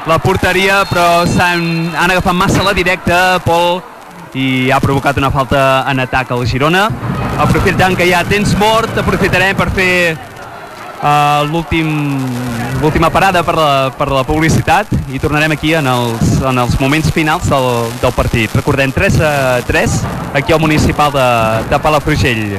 S2: la porteria, però s'han han agafat massa la directa, Pol, i ha provocat una falta en atac al Girona. Aprofitant que hi ha temps mort, aprofitarem per fer uh, l'últim l'última parada per la, per la publicitat i tornarem aquí en els, en els moments finals del, del partit. Recordem 3 a 3 aquí al municipal de, de Palafrugell.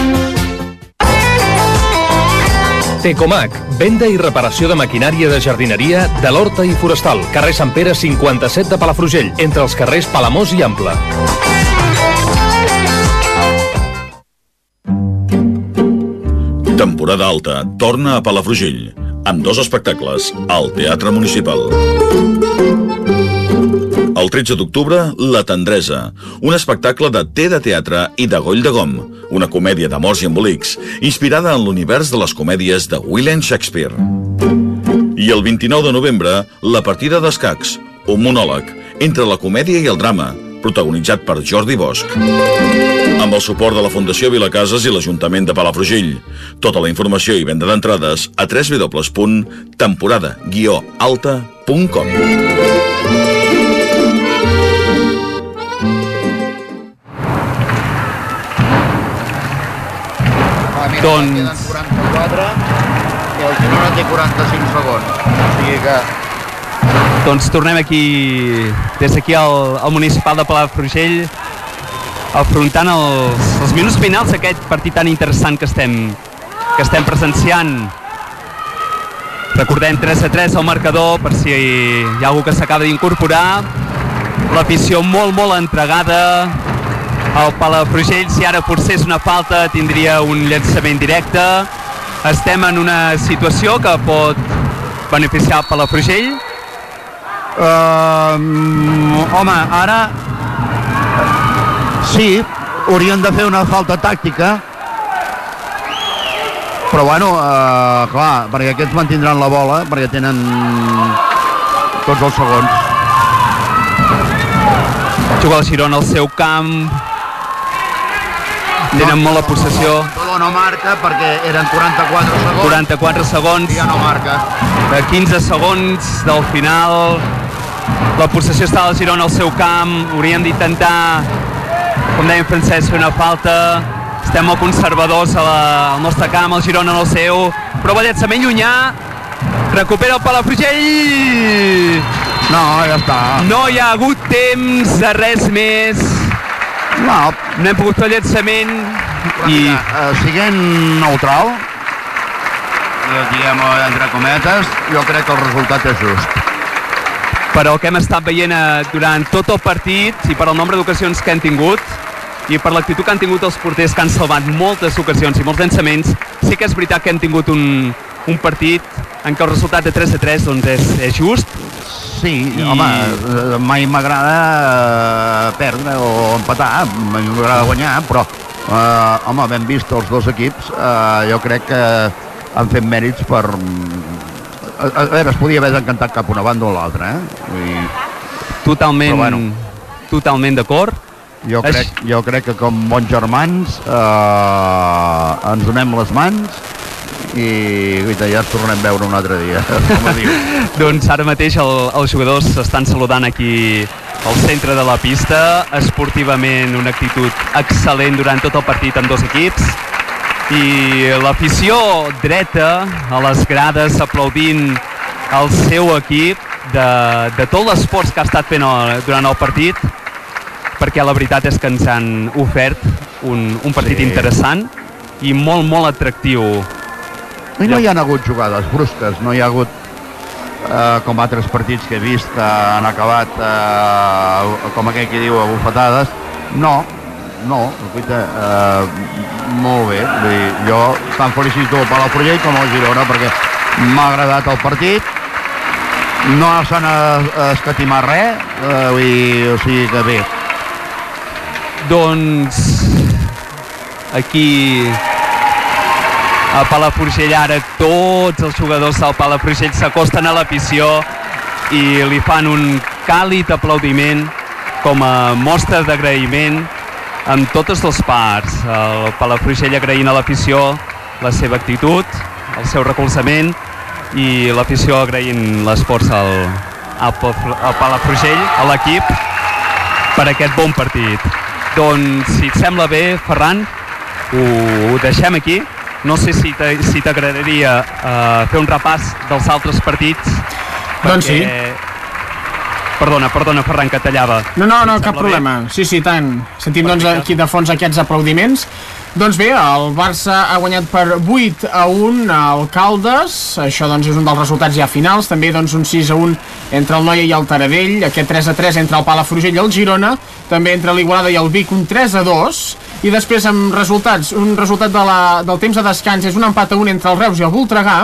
S6: Tecomac, venda i reparació de maquinària de jardineria de l'Horta i Forestal, carrer Sant Pere 57 de Palafrugell, entre els carrers Palamós i Ample.
S10: Temporada alta torna a Palafrugell, amb dos espectacles al Teatre Municipal. El 13 d'octubre, La Tendresa, un espectacle de té de teatre i de goll de gom, una comèdia d'amors i embolics, inspirada en l'univers de les comèdies de William Shakespeare. I el 29 de novembre, La partida d'escacs, un monòleg entre la comèdia i el drama, protagonitzat per Jordi Bosch. Amb el suport de la Fundació Vilacases i l'Ajuntament de Palafrugell. Tota la informació i venda d'entrades a www.temporada-alta.com
S2: Doncs-
S3: Queden 44 i el Girona té 45 segons. O sigui que...
S2: Doncs tornem aquí, des d'aquí al, al municipal de Palafrugell, afrontant els, els minuts finals d'aquest partit tan interessant que estem, que estem presenciant. Recordem 3 a 3 al marcador, per si hi ha algú que s'acaba d'incorporar. L'afició molt, molt entregada. El Palafrugell, si ara potser és una falta, tindria un llançament directe. Estem en una situació que pot beneficiar el Palafrugell.
S3: Uh, home, ara... Sí, haurien de fer una falta tàctica, però bueno, uh, clar, perquè aquests mantindran la bola, perquè tenen tots els segons.
S2: Juga el Girona al seu camp. Tenen molt la possessió.
S3: Montoló no marca perquè eren 44 segons.
S2: 44 segons.
S3: I ja no marca.
S2: De 15 segons del final. La possessió està al Girona al seu camp. Haurien d'intentar, com deia en Francesc, fer una falta. Estem molt conservadors a la, al nostre camp, el Girona en el seu. Prova llançament llunyà. Recupera el Palafrugell.
S3: No, ja està.
S2: No hi ha hagut temps de res més.
S3: No.
S2: No hem pogut fer el llançament. I
S3: Mira, uh, siguent neutral, eh, diguem entre cometes, jo crec que el resultat és just.
S2: però el que hem estat veient eh, durant tot el partit i per el nombre d'ocasions que han tingut i per l'actitud que han tingut els porters que han salvat moltes ocasions i molts llançaments, sí que és veritat que hem tingut un, un partit en què el resultat de 3 a 3 doncs, és, és just.
S3: Sí,
S2: I-
S3: I... home, eh, mai m'agrada eh, perdre o empatar, mai m'agrada guanyar, però, eh, home, ben vist els dos equips, eh, jo crec que han fet mèrits per a, a veure, es podia haver encantat cap una banda o l'altra, eh? Vull dir,
S2: Totalment,
S3: Però bueno.
S2: totalment d'acord.
S3: jo, crec, jo crec que com bons germans eh, ens donem les mans i guaita, ja ens tornem a veure un altre dia, com diu.
S2: Doncs ara mateix el, els jugadors s'estan saludant aquí al centre de la pista. Esportivament una actitud excel·lent durant tot el partit amb dos equips. I l'afició dreta a les grades aplaudint el seu equip de, de tot l'esforç que ha estat fent el, durant el partit perquè la veritat és que ens han ofert un, un partit
S3: Sí.
S2: interessant i molt, molt atractiu.
S3: I no hi ha hagut jugades brusques, no hi ha hagut eh, com altres partits que he vist que han acabat eh, com aquell que diu a bufetades. No, no guaita, eh, molt bé vull dir, jo tant felicito el Palafrugell com el Girona perquè m'ha agradat el partit. No s'han escatimat res eh, vull dir, o sigui que bé.
S2: Doncs aquí a Palafrugell ara tots els jugadors del Palafrugell s'acosten a l'afició i li fan un càlid aplaudiment com a mostra d'agraïment amb totes les parts. El Palafrugell agraint a l'afició la seva actitud, el seu recolzament i l'afició agraint l'esforç al, al, al Palafrugell, a l'equip, per aquest bon partit. Doncs, si et sembla bé, Ferran, ho, ho deixem aquí. No sé si t'a- si t'agradaria uh, fer un repàs dels altres partits.
S1: Doncs sí.
S2: Perdona, perdona, Ferran, que tallava.
S1: No, no, no, cap
S2: sembla bé?
S1: problema. Sí, sí, tant. Sentim doncs aquí de fons aquests aplaudiments. Doncs bé, el Barça ha guanyat per 8 a 1 al Caldes, això doncs és un dels resultats ja finals, també doncs un 6 a 1 entre el Noia i el Taradell, aquest 3 a 3 entre el Palafrugell i el Girona, també entre l'Igualada i el Vic un 3 a 2, i després amb resultats, un resultat de la, del temps de descans és un empat a 1 entre el Reus i el Voltregà,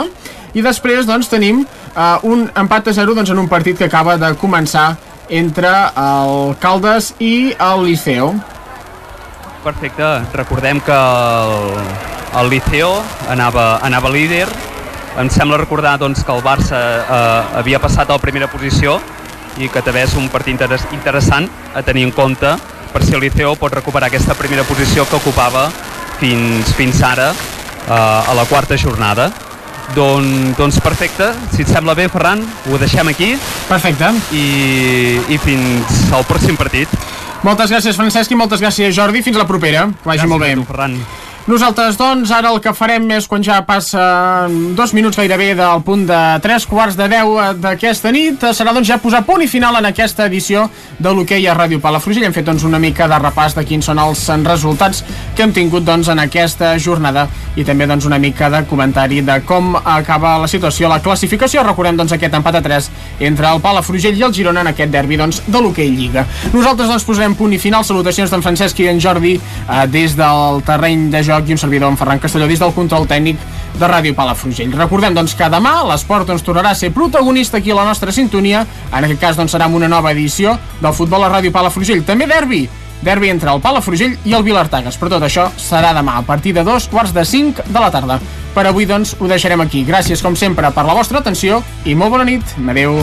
S1: i després doncs tenim uh, un empat a 0 doncs, en un partit que acaba de començar entre el Caldes i el Liceo.
S2: Perfecte. Recordem que el, el Liceo anava, anava líder. Em sembla recordar doncs, que el Barça eh, havia passat a la primera posició i que també és un partit interes interessant a tenir en compte per si el Liceo pot recuperar aquesta primera posició que ocupava fins, fins ara eh, a la quarta jornada. Don, doncs perfecte, si et sembla bé, Ferran, ho deixem aquí.
S1: Perfecte.
S2: I, i fins al pròxim partit.
S1: Moltes gràcies, Francesc, i moltes gràcies, Jordi. Fins la propera. Que vagi
S2: Gràcies
S1: molt bé.
S2: a tu, Ferran.
S1: Nosaltres, doncs, ara el que farem és quan ja passa dos minuts gairebé del punt de tres quarts de deu d'aquesta nit, serà doncs ja posar punt i final en aquesta edició de l'hoquei a Ràdio Palafrugell. Hem fet doncs una mica de repàs de quins són els resultats que hem tingut doncs en aquesta jornada i també doncs una mica de comentari de com acaba la situació la classificació. Recordem doncs aquest empat a 3 entre el Palafrugell i el Girona en aquest derbi doncs de l'hoquei Lliga. Nosaltres doncs posarem punt i final. Salutacions d'en Francesc i en Jordi eh, des del terreny de joc i un servidor en Ferran Castelló des del control tècnic de Ràdio Palafrugell. Recordem doncs que demà l'esport ens tornarà a ser protagonista aquí a la nostra sintonia. En aquest cas doncs serà amb una nova edició del futbol a Ràdio Palafrugell. També derbi derbi entre el Palafrugell i el Vilartagas. Per tot això serà demà a partir de dos quarts de cinc de la tarda. Per avui, doncs, ho deixarem aquí. Gràcies, com sempre, per la vostra atenció i molt bona nit. Adéu.